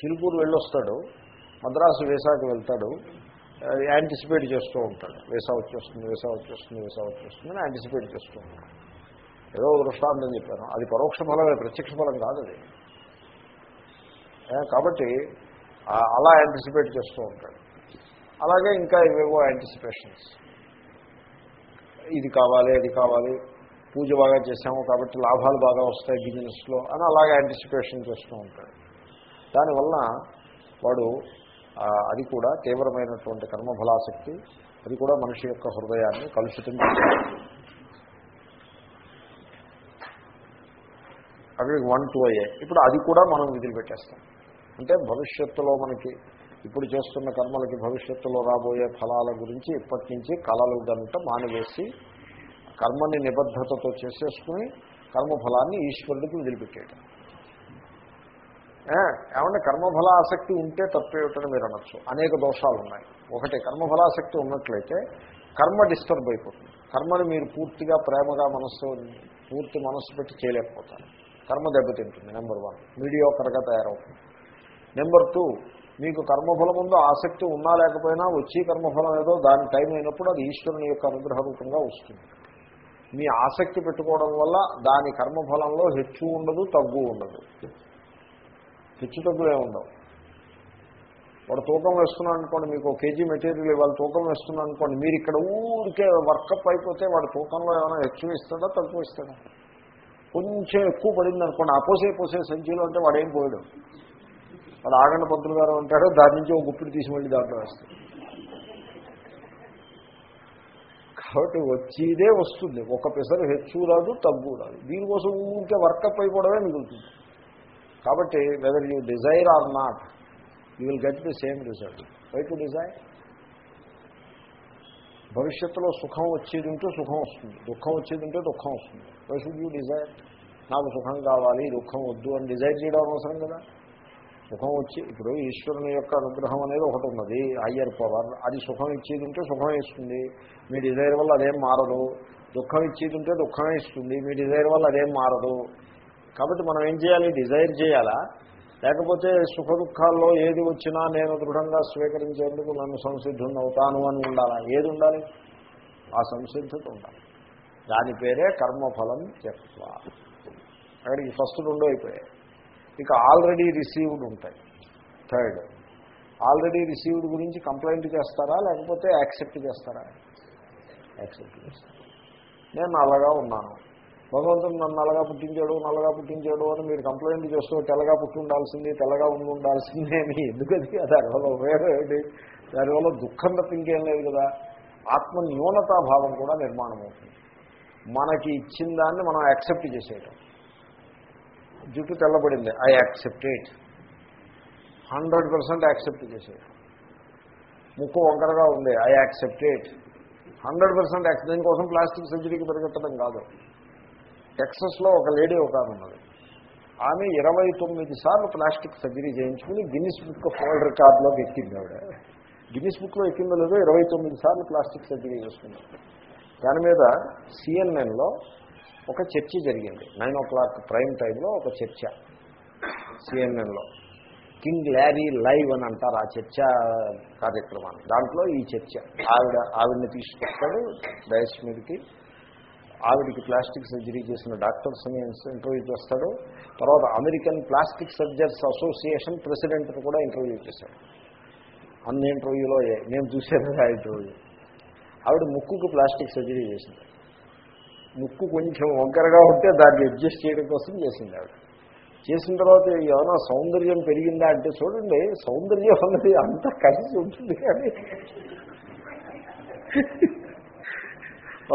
చిలుకూరు వెళ్ళొస్తాడు మద్రాసు వేసాకి వెళ్తాడు యాంటిసిపేట్ చేస్తూ ఉంటాడు. వేసా వచ్చేస్తుంది వేసా వచ్చేస్తుంది వేసా వచ్చేస్తుంది అని యాంటిసిపేట్ చేస్తూ ఉంటాడు. ఏదో దృష్టాంతం చెప్పాను. అది పరోక్ష ఫలమే ప్రత్యక్ష ఫలం కాదు అది. కాబట్టి అలా యాంటిసిపేట్ చేస్తూ ఉంటాడు. అలాగే ఇంకా ఇవేవో యాంటిసిపేషన్స్ ఇది కావాలి అది కావాలి పూజ బాగా చేసాము కాబట్టి లాభాలు బాగా వస్తాయి బిజినెస్లో అని అలాగే యాంటిసిపేషన్ చేస్తూ ఉంటాడు. దానివల్ల వాడు అది కూడా తీవ్రమైనటువంటి కర్మఫలాసక్తి అది కూడా మనిషి యొక్క హృదయాన్ని కలుషితం అవి వన్ టూ అయ్యాయి ఇప్పుడు అది కూడా మనం వదిలిపెట్టేస్తాం. అంటే భవిష్యత్తులో మనకి ఇప్పుడు చేస్తున్న కర్మలకి భవిష్యత్తులో రాబోయే ఫలాల గురించి ఇప్పటి నుంచి కళలు గంట మానివేసి కర్మని నిబద్ధతతో చేసేసుకుని కర్మఫలాన్ని ఈశ్వరుడికి వదిలిపెట్టేయటం. ఏమంటే కర్మఫల ఆసక్తి ఉంటే తప్పేమిటని మీరు అనొచ్చు. అనేక దోషాలు ఉన్నాయి ఒకటి కర్మఫలాసక్తి ఉన్నట్లయితే కర్మ డిస్టర్బ్ అయిపోతుంది. కర్మను మీరు పూర్తిగా ప్రేమగా మనస్సు పూర్తి మనస్సు పెట్టి చేయలేకపోతారు. కర్మ దెబ్బతింటుంది నెంబర్ వన్ మీడియోకర్గా తయారవుతుంది. నెంబర్ టూ మీకు కర్మఫలం ముందు ఆసక్తి ఉన్నా లేకపోయినా వచ్చి కర్మఫలం ఏదో దాని టైం అయినప్పుడు అది ఈశ్వరుని యొక్క అనుగ్రహ రూపంగా వస్తుంది. మీ ఆసక్తి పెట్టుకోవడం వల్ల దాని కర్మఫలంలో హెచ్చు ఉండదు తగ్గు ఉండదు. హెచ్చు తగ్గులే ఉండవు. వాడు తూకం వేస్తున్నాడు అనుకోండి మీకు ఒక కేజీ మెటీరియల్ ఇవాళ తూకం వేస్తున్నాడు అనుకోండి మీరు ఇక్కడ ఊరికే వర్కప్ అయిపోతే వాడు తూకంలో ఏమైనా ఎక్కువ ఇస్తాడా తక్కువ ఇస్తాడా? కొంచెం ఎక్కువ పడింది అనుకోండి అపోసే పోసే సంచిలో అంటే వాడు ఏం పోయాడు. వాడు ఆగండ పంతులు గారు ఉంటాడు దాని నుంచి ఒక గుప్పిడి తీసి మళ్ళీ దాంట్లో వేస్తాడు. కాబట్టి వచ్చేదే వస్తుంది. ఒక పెసరు హెచ్చు రాదు తగ్గు రాదు. దీనికోసం ఊరికే వర్కప్ అయిపోవడమే మిగులుతుంది. కాబట్టి whether you desire or not you will get the same result why to desire భవిష్యత్తులో సుఖం వచ్చేది ఉంటే సుఖం వస్తుంది. దుఃఖం వచ్చేది ఉంటే దుఃఖం వస్తుంది. వై షుడ్ యూ డిజైర్ నాకు సుఖం కావాలి దుఃఖం వద్దు అని డిజైర్ చేయడం అవసరం కదా? సుఖం వచ్చి ఇప్పుడు ఈశ్వరుని యొక్క అనుగ్రహం అనేది ఒకటి ఉన్నది హయ్యర్ పవర్ అది సుఖం ఇచ్చేది ఉంటే సుఖం ఇస్తుంది. మీ డిజైర్ వల్ల అదేం మారదు. దుఃఖం ఇచ్చేది ఉంటే దుఃఖమే ఇస్తుంది. మీ డిజైర్ వల్ల అదేం మారదు. కాబట్టి మనం ఏం చేయాలి? డిజైర్ చేయాలా? లేకపోతే సుఖ దుఃఖాల్లో ఏది వచ్చినా నేను దృఢంగా స్వీకరించేందుకు నన్ను సంసిద్ధుని అవుతాను అని ఉండాలా? ఏది ఉండాలి? ఆ సంసిద్ధత ఉండాలి. దాని పేరే కర్మఫలం అక్కడ అక్కడికి ఫస్ట్ రెండో అయిపోయాయి. ఇక ఆల్రెడీ రిసీవ్డ్ ఉంటాయి. థర్డ్ ఆల్రెడీ రిసీవ్డ్ గురించి కంప్లైంట్ చేస్తారా? లేకపోతే యాక్సెప్ట్ చేస్తారా? యాక్సెప్ట్ చేస్తారా. నేను అలాగా ఉన్నాను. భగవంతుడు నన్ను నల్లగా పుట్టించాడు నల్లగా పుట్టించాడు అని మీరు కంప్లైంట్ చేస్తూ తెల్లగా పుట్టి ఉండాల్సింది తెల్లగా ఉండి ఉండాల్సిందే అని ఎందుకది దానివల్ల ఉపయోగం దానివల్ల దుఃఖం తప్ప ఇంకేం లేదు కదా. ఆత్మ న్యూనతాభావం కూడా నిర్మాణం అవుతుంది. మనకి ఇచ్చిన దాన్ని మనం యాక్సెప్ట్ చేసేయటం. జుట్టు తెల్లబడింది I accepted hundred percent accept చేసేయటం. ముక్కు వంకరగా ఉంది ఐ యాక్సెప్టెడ్ హండ్రెడ్ పర్సెంట్ దీనికోసం ప్లాస్టిక్ సర్జరీకి పెరగట్టడం కాదు. టెక్సస్లో ఒక లేడీ ఒక ఆమె ఉన్నది. ఆమె ఇరవై తొమ్మిది సార్లు ప్లాస్టిక్ సర్జరీ చేయించుకుని గిన్నిస్ బుక్ వరల్డ్ రికార్డులోకి ఎక్కింది ఆవిడ. గిన్నిస్ బుక్లో ఎక్కిందో లేదో ఇరవై తొమ్మిది సార్లు ప్లాస్టిక్ సర్జరీ చేసుకున్నారు దాని మీద సిఎన్ఎన్లో ఒక చర్చ జరిగింది. నైన్ ఓ క్లాక్ ప్రైమ్ టైంలో ఒక చర్చ సిఎన్ఎన్లో. కింగ్ ల్యారీ లైవ్ అని అంటారు ఆ చర్చ కార్యక్రమాన్ని. దాంట్లో ఈ చర్చ. ఆవిడ ఆవిడని తీసుకొస్తాడు డయస్ మీదకి. ఆవిడికి ప్లాస్టిక్ సర్జరీ చేసిన డాక్టర్స్ని ఇంటర్వ్యూ చేస్తాడు. తర్వాత అమెరికన్ ప్లాస్టిక్ సర్జర్స్ అసోసియేషన్ ప్రెసిడెంట్ని కూడా ఇంటర్వ్యూ చేశాడు. అన్ని ఇంటర్వ్యూలో నేను చూశాను ఆ ఇంటర్వ్యూ ఆవిడ ముక్కుకు ప్లాస్టిక్ సర్జరీ చేసింది. ముక్కు కొంచెం వంకరగా ఉంటే దాన్ని అడ్జస్ట్ చేయడం కోసం చేసింది ఆవిడ. చేసిన తర్వాత ఏమైనా సౌందర్యం పెరిగిందా అంటే చూడండి సౌందర్యం అన్నది అంతా కలిసి ఉంటుంది కానీ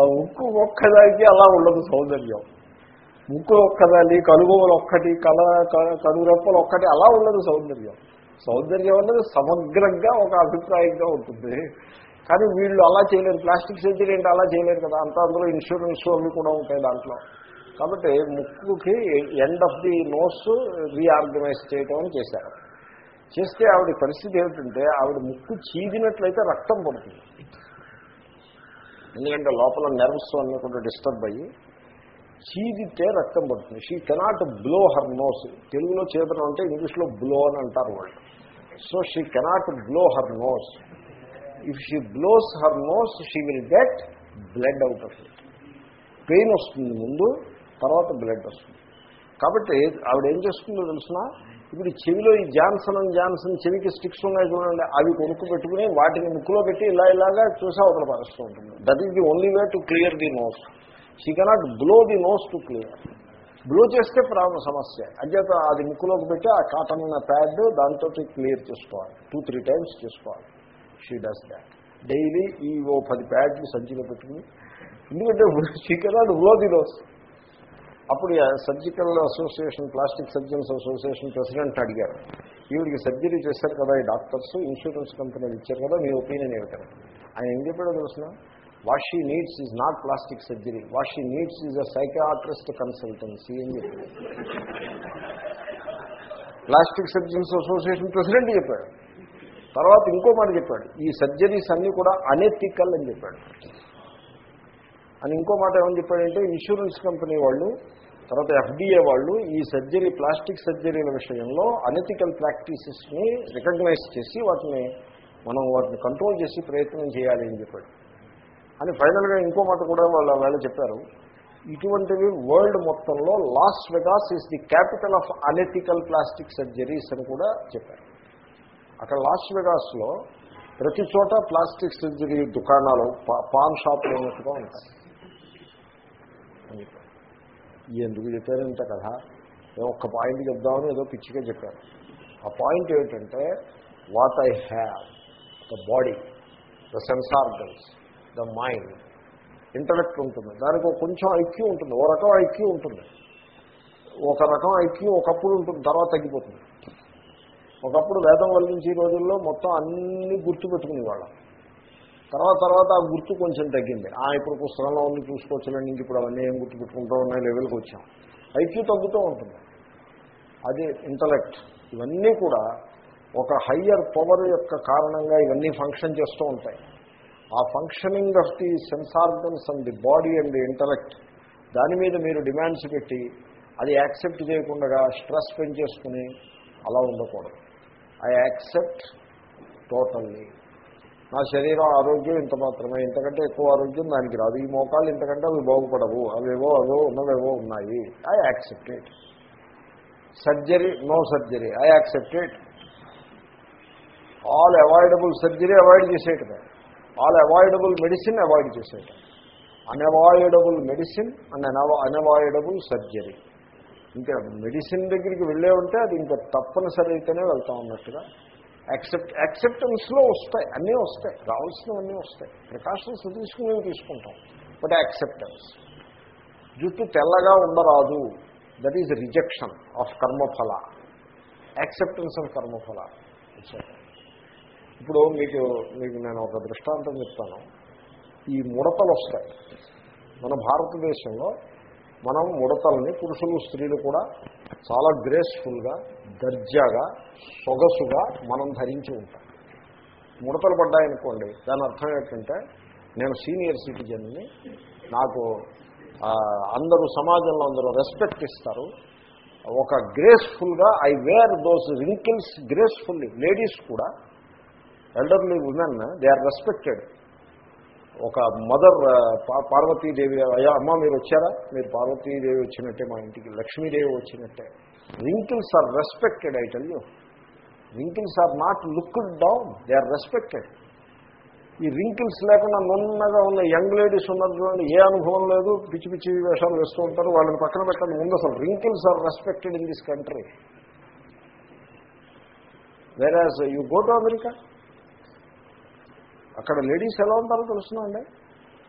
ముక్కు ఒక్కదానికి అలా ఉండదు సౌందర్యం. ముక్కు ఒక్కదాని కనుగోలు ఒక్కటి కల కనురెప్పలు ఒక్కటి అలా ఉండదు సౌందర్యం. సౌందర్యం అన్నది సమగ్రంగా ఒక అభిప్రాయంగా ఉంటుంది. కానీ వీళ్ళు అలా చేయలేరు. ప్లాస్టిక్ సర్జరీ అంటే అలా చేయలేరు కదా. అంతా అందులో ఇన్సూరెన్స్ అవి కూడా ఉంటాయి దాంట్లో. కాబట్టి ముక్కుకి end of the nose reorganize చేయటం అని చేశారు. చేస్తే ఆవిడ పరిస్థితి ఏమిటంటే ఆవిడ ముక్కు చీదినట్లయితే రక్తం పడుతుంది. ఎందుకంటే లోపల నెర్వ్స్ అన్నీ కూడా డిస్టర్బ్ అయ్యి చీదితే రక్తం పడుతుంది. She cannot blow her nose తెలుగులో చేతనం అంటే ఇంగ్లీష్లో బ్లో అని అంటారు వాళ్ళు. So she cannot blow her nose if she blows her nose she will get blood out of it pain వస్తుంది ముందు తర్వాత బ్లడ్ వస్తుంది. కాబట్టి ఆవిడ ఏం చేస్తుందో తెలిసిన? ఇప్పుడు చెవిలో ఈ జాన్సన్ అండ్ జాన్సన్ చెవికి స్టిక్స్ ఉన్నాయి చూడండి అవి కొనుక్కు పెట్టుకుని వాటిని ముక్కులో పెట్టి ఇలా ఇలాగా చూసా అవతల పరుస్తూ ఉంటుంది. That is the only way to clear the nose she cannot blow the nose to clear blow చేస్తే ప్రాబ్లం సమస్య. అంచేత అది ముక్కులోకి పెట్టి ఆ కాటన్ ప్యాడ్ దాంతో క్లియర్ చేసుకోవాలి. టూ త్రీ టైమ్స్ చేసుకోవాలి. షీ డస్ దాట్ డైలీ ఈ ఓ పది ప్యాడ్లు సంచిలో పెట్టుకుని. ఎందుకంటే she cannot blow the nose అప్పుడు surgical association plastic surgeons association president అడిగారు. ఈవిడికి సర్జరీ చేశారు కదా ఈ డాక్టర్స్ ఇన్సూరెన్స్ కంపెనీలు ఇచ్చారు కదా మీ ఒపీనియన్ ఏమిటని ఆయన ఏం చెప్పాడో తెలుసిన what she needs is not plastic surgery what she needs is a psychiatrist consultancy అని చెప్పాడు. ప్లాస్టిక్ సర్జన్స్ అసోసియేషన్ ప్రెసిడెంట్ చెప్పాడు. తర్వాత ఇంకో మాట చెప్పాడు. ఈ సర్జరీస్ అన్నీ కూడా అనెథికల్ అని చెప్పాడు. అని ఇంకో మాట ఏమని చెప్పాడంటే ఇన్సూరెన్స్ కంపెనీ వాళ్ళు తర్వాత ఎఫ్డీఏ వాళ్ళు ఈ సర్జరీ ప్లాస్టిక్ సర్జరీల విషయంలో అనెథికల్ ప్రాక్టీసెస్ని రికగ్నైజ్ చేసి వాటిని మనం వాటిని కంట్రోల్ చేసి ప్రయత్నం చేయాలి అని చెప్పాడు. అని ఫైనల్గా ఇంకో మాట కూడా వాళ్ళు వేళ చెప్పారు. ఇటువంటివి వరల్డ్ మొత్తంలో Las Vegas is the capital of unethical plastic surgeries అని కూడా చెప్పారు. అక్కడ లాస్ వెగాస్లో ప్రతి చోట ప్లాస్టిక్ సర్జరీ దుకాణాలు పాన్ షాపులు ఉన్నట్టుగా ఉంటాయి. ఎందుకు చెప్పారంట కదా నేను ఒక్క పాయింట్ చెప్దామని ఏదో పిచ్చిగా చెప్పారు. ఆ పాయింట్ ఏమిటంటే what I have the body the sense organs the mind intellect ఉంటుంది. దానికి కొంచెం ఐక్యూ ఉంటుంది. ఓ రకం ఐక్యూ ఉంటుంది. ఒక రకం ఐక్యూ ఒకప్పుడు ఉంటుంది తర్వాత తగ్గిపోతుంది. ఒకప్పుడు వేదం వల్లించే రోజుల్లో మొత్తం అన్నీ గుర్తుపెట్టుకునేవాళ్ళం. తర్వాత తర్వాత ఆ గుర్తు కొంచెం తగ్గింది. ఆ ఇప్పుడు పుస్తకంలో ఉంది చూసుకోవచ్చులేండి ఇంక ఇప్పుడు అవన్నీ ఏం గుర్తుపెట్టుకుంటూ ఉన్నాయి లెవెల్కి వచ్చాం. ఐక్యూ తగ్గుతూ ఉంటుంది. అది ఇంటలెక్ట్. ఇవన్నీ కూడా ఒక హయ్యర్ పవర్ యొక్క కారణంగా ఇవన్నీ ఫంక్షన్ చేస్తూ ఉంటాయి. ఆ functioning of the sense organs and the body and the intellect దాని మీద మీరు డిమాండ్స్ పెట్టి అది యాక్సెప్ట్ చేయకుండా స్ట్రెస్ పెంచేసుకుని అలా ఉండకూడదు. ఐ యాక్సెప్ట్ టోటల్లీ నా శరీరం ఆరోగ్యం ఇంత మాత్రమే. ఇంతకంటే ఎక్కువ ఆరోగ్యం దానికి రాదు. ఈ మోకాలు ఇంతకంటే అవి బాగుపడవు. అవేవో అవో ఉన్నవేవో ఉన్నాయి. I accepted surgery no surgery I accepted all avoidable surgery avoid చేసేయటమే all avoidable medicine avoid చేసేయటం unavoidable medicine and unavoidable surgery ఇంకా మెడిసిన్ దగ్గరికి వెళ్ళే ఉంటే అది ఇంకా తప్పనిసరి అయితేనే వెళ్తా ఉన్నట్టుగా యాక్సెప్ట్ యాక్సెప్టెన్స్లో వస్తాయి అన్నీ వస్తాయి రావాల్సినవన్నీ వస్తాయి. ప్రికాషన్స్ తీసుకునేవి తీసుకుంటాం. బట్ యాక్సెప్టెన్స్ జుట్టు తెల్లగా ఉండరాదు. దట్ ఈజ్ రిజెక్షన్ ఆఫ్ కర్మఫల యాక్సెప్టెన్స్ ఆఫ్ కర్మఫల ఇప్పుడు మీకు మీకు నేను ఒక దృష్టాంతం చెప్తాను. ఈ ముడతలు వస్తాయి. మన భారతదేశంలో మనం ముడతల్ని పురుషులు స్త్రీలు కూడా చాలా గ్రేస్ఫుల్గా దర్జాగా సొగసుగా మనం ధరించి ఉంటాం. ముడతలు పడ్డాయనుకోండి దాని అర్థం ఏంటంటే నేను సీనియర్ సిటిజన్ని నాకు అందరూ సమాజంలో అందరూ రెస్పెక్ట్ ఇస్తారు. ఒక గ్రేస్ఫుల్గా I wear those wrinkles gracefully ladies కూడా elderly women they are respected. ఒక మదర్ పార్వతీదేవి అయ్యా అమ్మ మీరు వచ్చారా? మీరు పార్వతీదేవి వచ్చినట్టే మా ఇంటికి లక్ష్మీదేవి వచ్చినట్టే. Wrinkles are respected I tell you wrinkles are not looked down they are respected ఈ రింకిల్స్ లేకుండా నున్నగా ఉన్న యంగ్ లేడీస్ ఉన్నారు చూడండి ఏ అనుభవం లేదు పిచ్చి పిచ్చి వేషాలు వేస్తూ ఉంటారు వాళ్ళని పక్కన పెట్టండి ముందు అసలు wrinkles are respected in this country whereas you go to America అక్కడ లేడీస్ ఎలా ఉంటారో తెలుస్తుందండి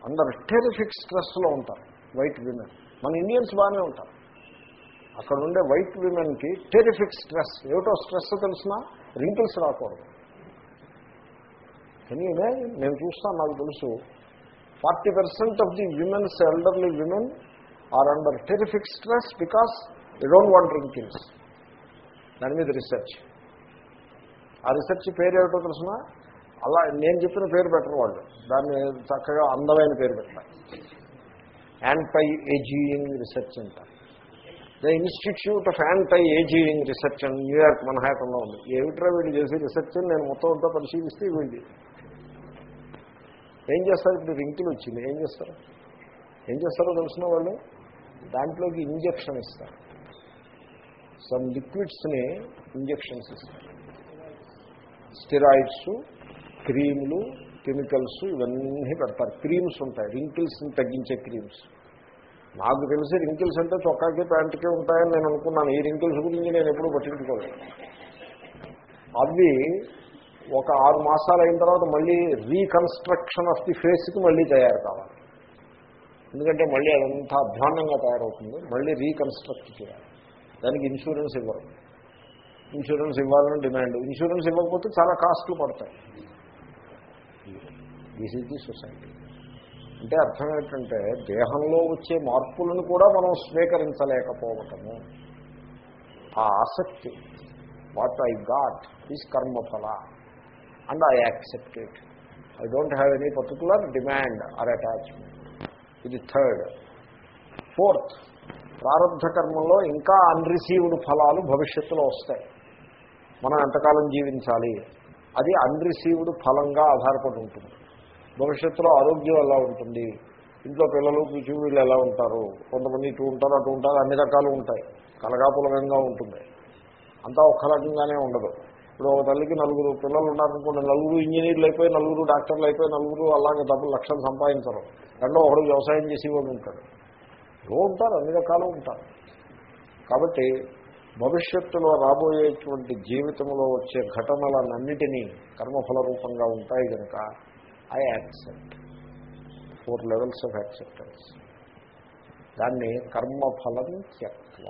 అందరు టెరిఫిక్ స్ట్రెస్లో ఉంటారు వైట్ విమెన్ మన ఇండియన్స్ బాగానే ఉంటారు. అక్కడ ఉండే వైట్ విమెన్కి టెరిఫిక్ స్ట్రెస్ ఏమిటో స్ట్రెస్ తెలిసినా? రింకిల్స్ రాకూడదు. కానీ నేను చూస్తాను నాకు తెలుసు. Forty percent of the womens elderly women are under terrific stress because the don't want wrinkles దాని మీద రీసెర్చ్ ఆ రీసెర్చ్ పేరు ఏమిటో తెలిసిన? అలా నేను చెప్పిన పేరు పెట్టరు వాళ్ళు. దాన్ని చక్కగా అందమైన పేరు పెట్టాలి యాంటై ఏజియింగ్ రీసెర్చ్ అంటారు. The institute of anti ageing research అని న్యూయార్క్ మన్హాటంలో ఉంది. ఏమిట్రా వీళ్ళు చేసే రీసెర్చ్? అని నేను మొత్తం అంతా పరిశీలిస్తే వీళ్ళు ఏం చేస్తారు ఇప్పుడు రింకులు వచ్చింది? ఏం చేస్తారు? ఏం చేస్తారో తెలిసిన వాళ్ళు? దాంట్లోకి ఇంజక్షన్ ఇస్తారు. సమ్ లిక్విడ్స్ని ఇంజక్షన్స్ ఇస్తారు. స్టిరాయిడ్స్ క్రీములు కెమికల్స్ ఇవన్నీ పెడతారు. క్రీమ్స్ ఉంటాయి. రింకిల్స్ని తగ్గించే క్రీమ్స్ నాకు తెలిసి రింకిల్స్ అంటే చొక్కాకి ప్యాంటుకే ఉంటాయని నేను అనుకున్నాను. ఈ రింకిల్స్ గురించి నేను ఎప్పుడూ పట్టించుకోలేదు. అవి ఒక ఆరు మాసాలు అయిన తర్వాత మళ్ళీ రీకన్స్ట్రక్షన్ ఆఫ్ ది ఫేస్కి మళ్ళీ తయారు కావాలి. ఎందుకంటే మళ్ళీ అదంతా అధ్వాన్నంగా తయారవుతుంది. మళ్ళీ రీకన్స్ట్రక్ట్ చేయాలి. దానికి ఇన్సూరెన్స్ ఇవ్వరు. ఇన్సూరెన్స్ ఇవ్వాలని డిమాండ్ ఇన్సూరెన్స్ ఇవ్వకపోతే చాలా కాస్ట్లు పడతాయి. దిస్ ఈజ్ ది సొసైటీ అంటే అర్థం ఏంటంటే దేహంలో వచ్చే మార్పులను కూడా మనం స్వీకరించలేకపోవటము. ఆ ఆసక్తి వాట్ ఐ గాట్ ఈజ్ కర్మఫల. And I accept it I don't have any particular demand or attachment ఇది థర్డ్ ఫోర్త్ ప్రారంభ కర్మంలో ఇంకా అన్రిసీవ్డ్ ఫలాలు భవిష్యత్తులో వస్తాయి. మనం ఎంతకాలం జీవించాలి? అది అన్రిసీవ్డ్ ఫలంగా ఆధారపడి ఉంటుంది. భవిష్యత్తులో ఆరోగ్యం ఎలా ఉంటుంది? ఇంట్లో పిల్లలు వీళ్ళు ఎలా ఉంటారు? కొంతమంది ఇటు ఉంటారు అటు ఉంటారు అన్ని రకాలు ఉంటాయి. కలగాపులకంగా ఉంటుంది. అంతా ఒక్క రకంగానే ఉండదు. ఇప్పుడు ఒక తల్లికి నలుగురు పిల్లలు ఉన్నారనుకోండి నలుగురు ఇంజనీర్లు అయిపోయి నలుగురు డాక్టర్లు అయిపోయి నలుగురు అలాగే డబ్బులు లక్షలు సంపాదించరు. రెండో ఒకడు వ్యవసాయం చేసేవాడు ఉంటాడు. ఏవో ఉంటారు అన్ని రకాలు ఉంటారు. కాబట్టి భవిష్యత్తులో రాబోయేటువంటి జీవితంలో వచ్చే ఘటనలన్నిటినీ కర్మఫల రూపంగా ఉంటాయి కనుక I accept four levels of acceptance దాన్ని కర్మఫలం త్యక్వ.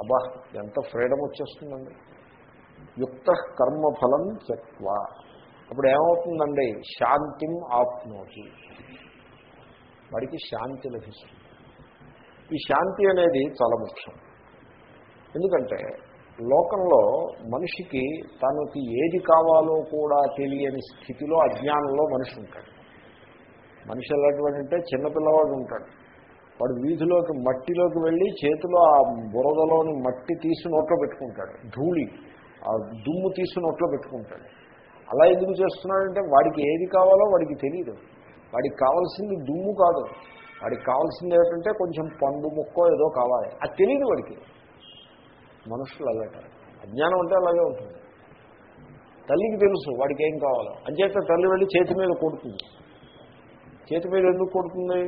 అబ్బా ఎంత ఫ్రీడమ్ వచ్చేస్తుందండి. యుక్త కర్మఫలం త్యక్వ. అప్పుడు ఏమవుతుందండి? శాంతిం ఆప్నోతి. వాడికి శాంతి లభిస్తుంది. ఈ శాంతి అనేది చాలా ముఖ్యం. ఎందుకంటే లోకంలో మనిషికి తనకి ఏది కావాలో కూడా తెలియని స్థితిలో అజ్ఞానంలో మనిషి ఉంటాడు. మనిషి ఎలాంటివాడు అంటే చిన్నపిల్లవాడు ఉంటాడు. వాడు వీధిలోకి మట్టిలోకి వెళ్ళి చేతిలో ఆ బురదలోని మట్టి తీసి నోట్లో పెట్టుకుంటాడు. ధూళి ఆ దుమ్ము తీసి నోట్లో పెట్టుకుంటాడు. అలా ఎందుకు చేస్తున్నాడంటే వాడికి ఏది కావాలో వాడికి తెలియదు వాడికి కావాల్సింది దుమ్ము కాదు. వాడికి కావాల్సింది ఏమిటంటే కొంచెం పండు ముక్కో ఏదో కావాలి. అది తెలియదు వాడికి. మనుషులు అలాగే అజ్ఞానం అంటే అలాగే ఉంటుంది. తల్లికి తెలుసు వాడికి ఏం కావాలో. అంచేత తల్లి వెళ్ళి చేతి మీద కొడుతుంది. చేతి మీద ఎందుకు కొడుతుంది?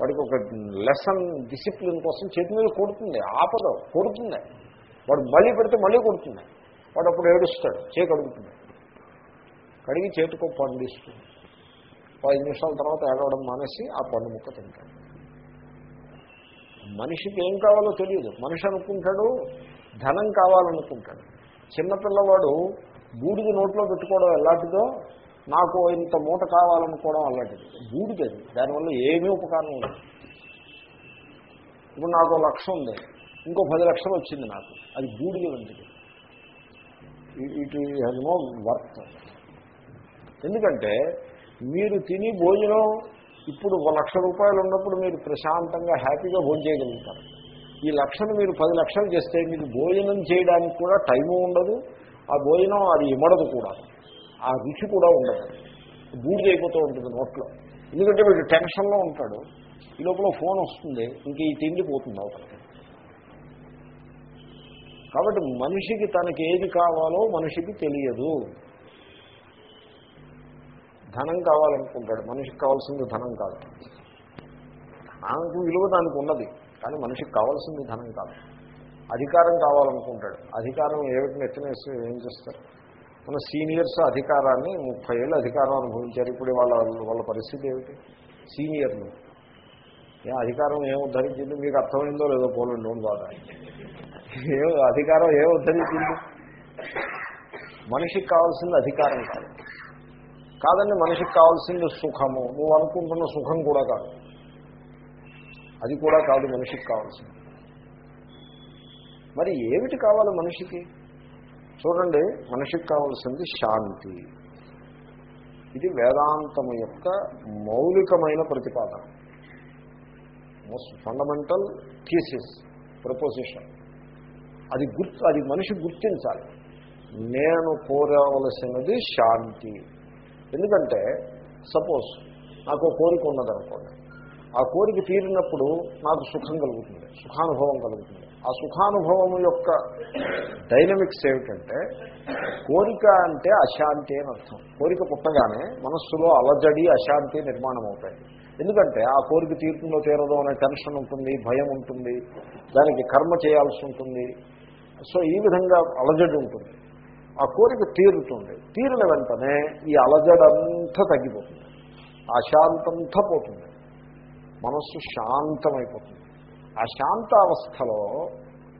వాడికి ఒక లెసన్ డిసిప్లిన్ కోసం చేతి మీద కొడుతుంది. ఆపద కొడుతుంది. వాడు మళ్ళీ పెడితే మళ్ళీ కొడుతుంది. వాడు అప్పుడు ఏడుస్తాడు చేయి కడుగుతుంది. కడిగి చేతికో పండు ఇస్తుంది. పది నిమిషాల తర్వాత ఏడవడం మానేసి ఆ పండు ముక్క తింటాడు. మనిషికి ఏం కావాలో తెలియదు. మనిషి అనుకుంటాడు ధనం కావాలనుకుంటాడు. చిన్నపిల్లవాడు బూడిద నోట్లో పెట్టుకోవడం ఎలాంటిదో నాకు ఇంత మూట కావాలనుకోవడం అలాంటిది. బూడిదది దానివల్ల ఏమీ ఉపకారం లేదు. ఇప్పుడు నాకు లక్ష ఉంది. ఇంకో పది లక్షలు వచ్చింది నాకు. అది బూడిద వంటిది. It has no worth. ఎందుకంటే మీరు తిని భోజనం ఇప్పుడు ఒక లక్ష రూపాయలు ఉన్నప్పుడు మీరు ప్రశాంతంగా హ్యాపీగా భోజనం చేయగలుగుతారు. ఈ లక్షను మీరు పది లక్షలు చేస్తే మీకు భోజనం చేయడానికి కూడా టైము ఉండదు. ఆ భోజనం అది ఇమ్మడదు కూడా. ఆ రుచి కూడా ఉండదు. బూడిద అయిపోతూ ఉంటుంది నోట్లో. ఎందుకంటే వీడు టెన్షన్లో ఉంటాడు. ఈ లోపల ఫోన్ వస్తుంది. ఇంక ఈ తిండి పోతుంది అవతలకి. కాబట్టి మనిషికి తనకి ఏది కావాలో మనిషికి తెలియదు. ధనం కావాలనుకుంటాడు. మనిషికి కావాల్సింది ధనం కాదు. ఆమెకు విలువ దానికి ఉన్నది. కానీ మనిషికి కావాల్సింది ధనం కాదు. అధికారం కావాలనుకుంటాడు. అధికారం ఏమిటి నెచ్చినేసి ఏం చేస్తారు? మన సీనియర్స్ అధికారాన్ని ముప్పై ఏళ్ళు అధికారం అనుభవించారు. ఇప్పుడు వాళ్ళ వాళ్ళ పరిస్థితి ఏమిటి? సీనియర్లు. ఏ అధికారం ఏం ఉద్ధరించింది? మీకు అర్థమైందో లేదో పోలండి లోన్ బాధ ఏ అధికారం ఏం ఉద్ధరించింది? మనిషికి కావాల్సింది అధికారం కాదు. కాదండి మనిషికి కావాల్సింది సుఖము. నువ్వు అనుకుంటున్న సుఖం కూడా కాదు. అది కూడా కాదు మనిషికి కావాల్సింది. మరి ఏమిటి కావాలి మనిషికి? చూడండి మనిషికి కావాల్సింది శాంతి. ఇది వేదాంతం యొక్క మౌలికమైన ప్రతిపాదన. మోస్ట్ ఫండమెంటల్ థీసిస్ ప్రపోజిషన్ అది గుర్తు అది మనిషి గుర్తించాలి. నేను కోరవలసినది శాంతి. ఎందుకంటే సపోజ్ నాకు కోరిక ఉన్నదనుకోండి. ఆ కోరిక తీరినప్పుడు నాకు సుఖం కలుగుతుంది సుఖానుభవం కలుగుతుంది. ఆ సుఖానుభవం యొక్క డైనమిక్స్ ఏమిటంటే కోరిక అంటే అశాంతి అని అర్థం. కోరిక పుట్టగానే మనస్సులో అలజడి అశాంతి నిర్మాణం అవుతాయి ఎందుకంటే ఆ కోరిక తీరుతుందో తీరదో అనే టెన్షన్ ఉంటుంది భయం ఉంటుంది దానికి కర్మ చేయాల్సి ఉంటుంది. సో ఈ విధంగా అలజడి ఉంటుంది. ఆ కోరిక తీరుతుంది. తీరిన వెంటనే ఈ అలజడంతా తగ్గిపోతుంది. ఆ పోతుంది. మనస్సు శాంతమైపోతుంది. ఆ శాంతావస్థలో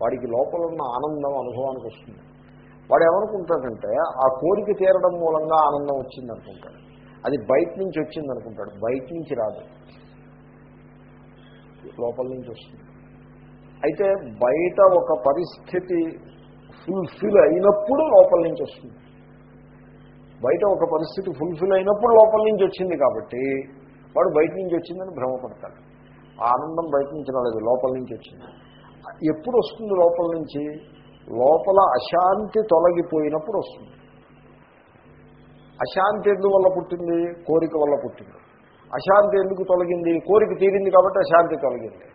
వాడికి లోపల ఉన్న ఆనందం అనుభవానికి వస్తుంది. వాడు ఏమనుకుంటాడంటే ఆ కోరిక తీరడం మూలంగా ఆనందం వచ్చింది అనుకుంటాడు అది బయట నుంచి వచ్చింది అనుకుంటాడు బయట నుంచి రాదు. లోపల నుంచి వస్తుంది. అయితే బయట ఒక పరిస్థితి ఫుల్ఫిల్ అయినప్పుడు లోపల నుంచి వస్తుంది. బయట ఒక పరిస్థితి ఫుల్ఫిల్ అయినప్పుడు లోపల నుంచి వచ్చింది కాబట్టి వాడు బయట నుంచి వచ్చిందని భ్రమపడతాడు. ఆ ఆనందం బయట నుంచి రాలేదు లోపల నుంచి వచ్చింది. ఎప్పుడు వస్తుంది లోపల నుంచి? లోపల అశాంతి తొలగిపోయినప్పుడు వస్తుంది. అశాంతి ఎందువల్ల పుట్టింది? కోరిక వల్ల పుట్టింది. అశాంతి ఎందుకు తొలగింది? కోరిక తీరింది కాబట్టి అశాంతి తొలగింది.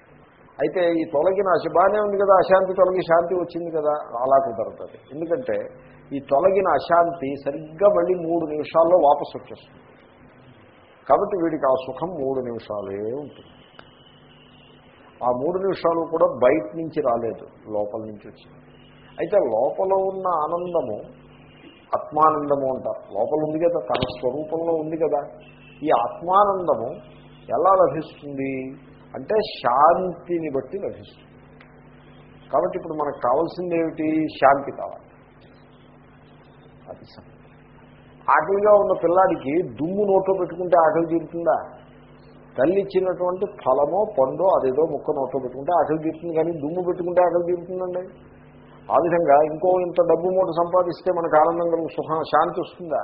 అయితే ఈ తొలగిన అశ బాగానే ఉంది కదా అశాంతి తొలగి శాంతి వచ్చింది కదా అలా కుదరుతుంది. ఎందుకంటే ఈ తొలగిన అశాంతి సరిగ్గా మళ్ళీ మూడు నిమిషాల్లో వాపసు వచ్చేస్తుంది కాబట్టి వీడికి ఆ సుఖం మూడు నిమిషాలే ఉంటుంది. ఆ మూడు నిమిషాలు కూడా బయట నుంచి రాలేదు లోపల నుంచి వచ్చింది. అయితే లోపల ఉన్న ఆనందము ఆత్మానందము అంటారు లోపల ఉంది కదా తన స్వరూపంలో ఉంది కదా. ఈ ఆత్మానందము ఎలా లభిస్తుంది? అంటే శాంతిని బట్టి లభిస్తుంది. కాబట్టి ఇప్పుడు మనకు కావాల్సింది ఏమిటి శాంతి కావాలి. అది ఆకలిగా ఉన్న పిల్లాడికి దుమ్ము నోట్లో పెట్టుకుంటే ఆకలి తీరుతుందా? తల్లి ఇచ్చినటువంటి ఫలమో పండో అదేదో ముక్క నోట్లో పెట్టుకుంటే ఆకలి తీరుతుంది కానీ దుమ్ము పెట్టుకుంటే ఆకలి తీరుతుందండి? ఆ విధంగా ఇంకో ఇంత డబ్బు మూట సంపాదిస్తే మనకు ఆనందం కలుగు సుఖం శాంతి వస్తుందా?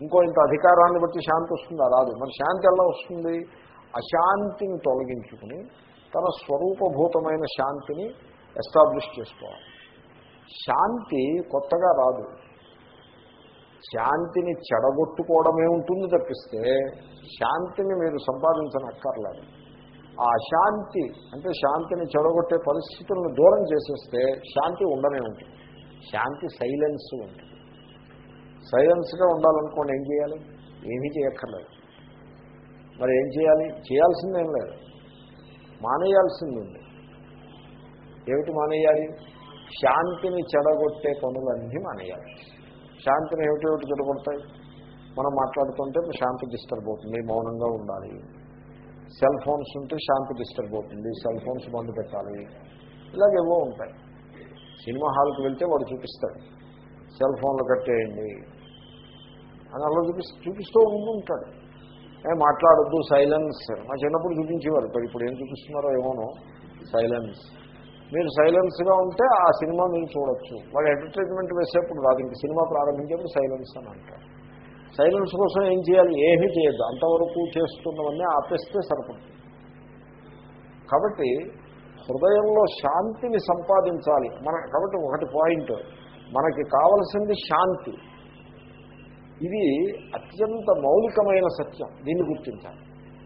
ఇంకో ఇంత అధికారాన్ని బట్టి శాంతి వస్తుందా? రాదు. మరి శాంతి ఎలా వస్తుంది? అశాంతిని తొలగించుకుని తన స్వరూపభూతమైన శాంతిని ఎస్టాబ్లిష్ చేసుకోవాలి. శాంతి కొత్తగా రాదు. శాంతిని చెడగొట్టుకోవడమే ఉంటుంది తప్పిస్తే శాంతిని మీరు సంపాదించనక్కర్లేదు. ఆ శాంతి అంటే శాంతిని చెడగొట్టే పరిస్థితులను దూరం చేసేస్తే శాంతి ఉండనే ఉంటుంది. శాంతి సైలెన్స్ ఉంటుంది. సైలెన్స్గా ఉండాలనుకోండి ఏం చేయాలి? ఏమీ చేయక్కర్లేదు. మరి ఏం చేయాలి? చేయాల్సిందేం లేదు. మానేయాల్సింది ఉంది. ఏమిటి మానేయాలి? శాంతిని చెడగొట్టే పనులన్నీ మానేయాలి. శాంతిని ఏమిటి చెడగొడతాయి? మనం మాట్లాడుతుంటే శాంతి డిస్టర్బ్ అవుతుంది మౌనంగా ఉండాలి. సెల్ ఫోన్స్ ఉంటే శాంతి డిస్టర్బ్ అవుతుంది సెల్ ఫోన్స్ బంద్ పెట్టాలి. ఇలాగేవో ఉంటాయి. సినిమా హాల్కి వెళ్తే వాడు చూపిస్తాడు. సెల్ ఫోన్లు కట్టేయండి. అని అలా చూపి చూపిస్తూ ఉంటూ ఏ మాట్లాడద్దు సైలెన్స్. మా చిన్నప్పుడు చూపించేవారు. ఇప్పుడు ఇప్పుడు ఏం చూపిస్తున్నారో ఏమోనో. సైలెన్స్. మీరు సైలెన్స్గా ఉంటే ఆ సినిమా మీరు చూడొచ్చు. వాడు అడ్వర్టైజ్మెంట్ వేసేప్పుడు రాదు ఇంక సినిమా ప్రారంభించేప్పుడు సైలెన్స్ అని అంటారు. సైలెన్స్ కోసం ఏం చేయాలి? ఏమీ చేయొద్దు. అంతవరకు చేస్తున్నవన్నీ ఆపేస్తే సరిపడుతుంది కాబట్టి హృదయంలో శాంతిని సంపాదించాలి. మన కాబట్టి ఒకటి పాయింట్ మనకి కావలసింది శాంతి. ఇది అత్యంత మౌలికమైన సత్యం. దీన్ని గుర్తించాలి.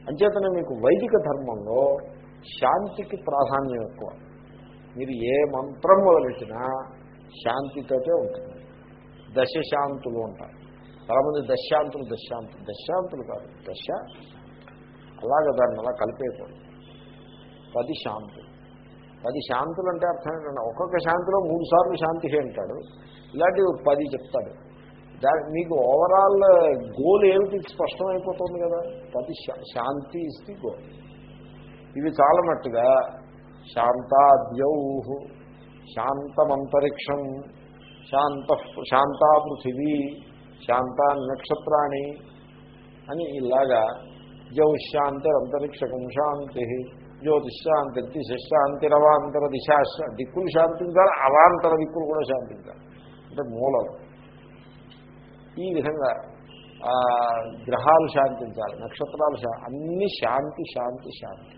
అంచేతనే మీకు వైదిక ధర్మంలో శాంతికి ప్రాధాన్యం ఎక్కువ. మీరు ఏ మంత్రం మొదలెట్టినా శాంతితోటే ఉంటుంది. దశశాంతులు ఉంటారు చాలామంది దశాంతులు దశాంతులు దశాంతులు కాదు దశ అలాగే దాన్ని అలా కలిపేయకూడదు. పది శాంతులు. పది శాంతులు అంటే అర్థం ఏంటంటే ఒక్కొక్క శాంతిలో మూడు సార్లు శాంతి అంటాడు. ఇలాంటివి పది చెప్తాడు. దాని మీకు ఓవరాల్ గోల్ ఏమిటి? స్పష్టమైపోతుంది కదా. పది శా- శాంతి ఇస్తే గోల్ ఇవి చాలనట్టుగా శాంతాద్యౌ శాంతమంతరిక్షం శాంత శాంతా పృథివీ శాంతా నక్షత్రాణి అని ఇలాగా జౌశాంతిరంతరిక్షకం శాంతి జ్యోతిశాంతి దిశాంతిరవాంతర దిశా దిక్కులు శాంతించాలి అవాంతర దిక్కులు కూడా శాంతించాలి. అంటే మూలం. ఈ విధంగా గ్రహాలు శాంతించాలి నక్షత్రాలు అన్ని శాంతి శాంతి శాంతి.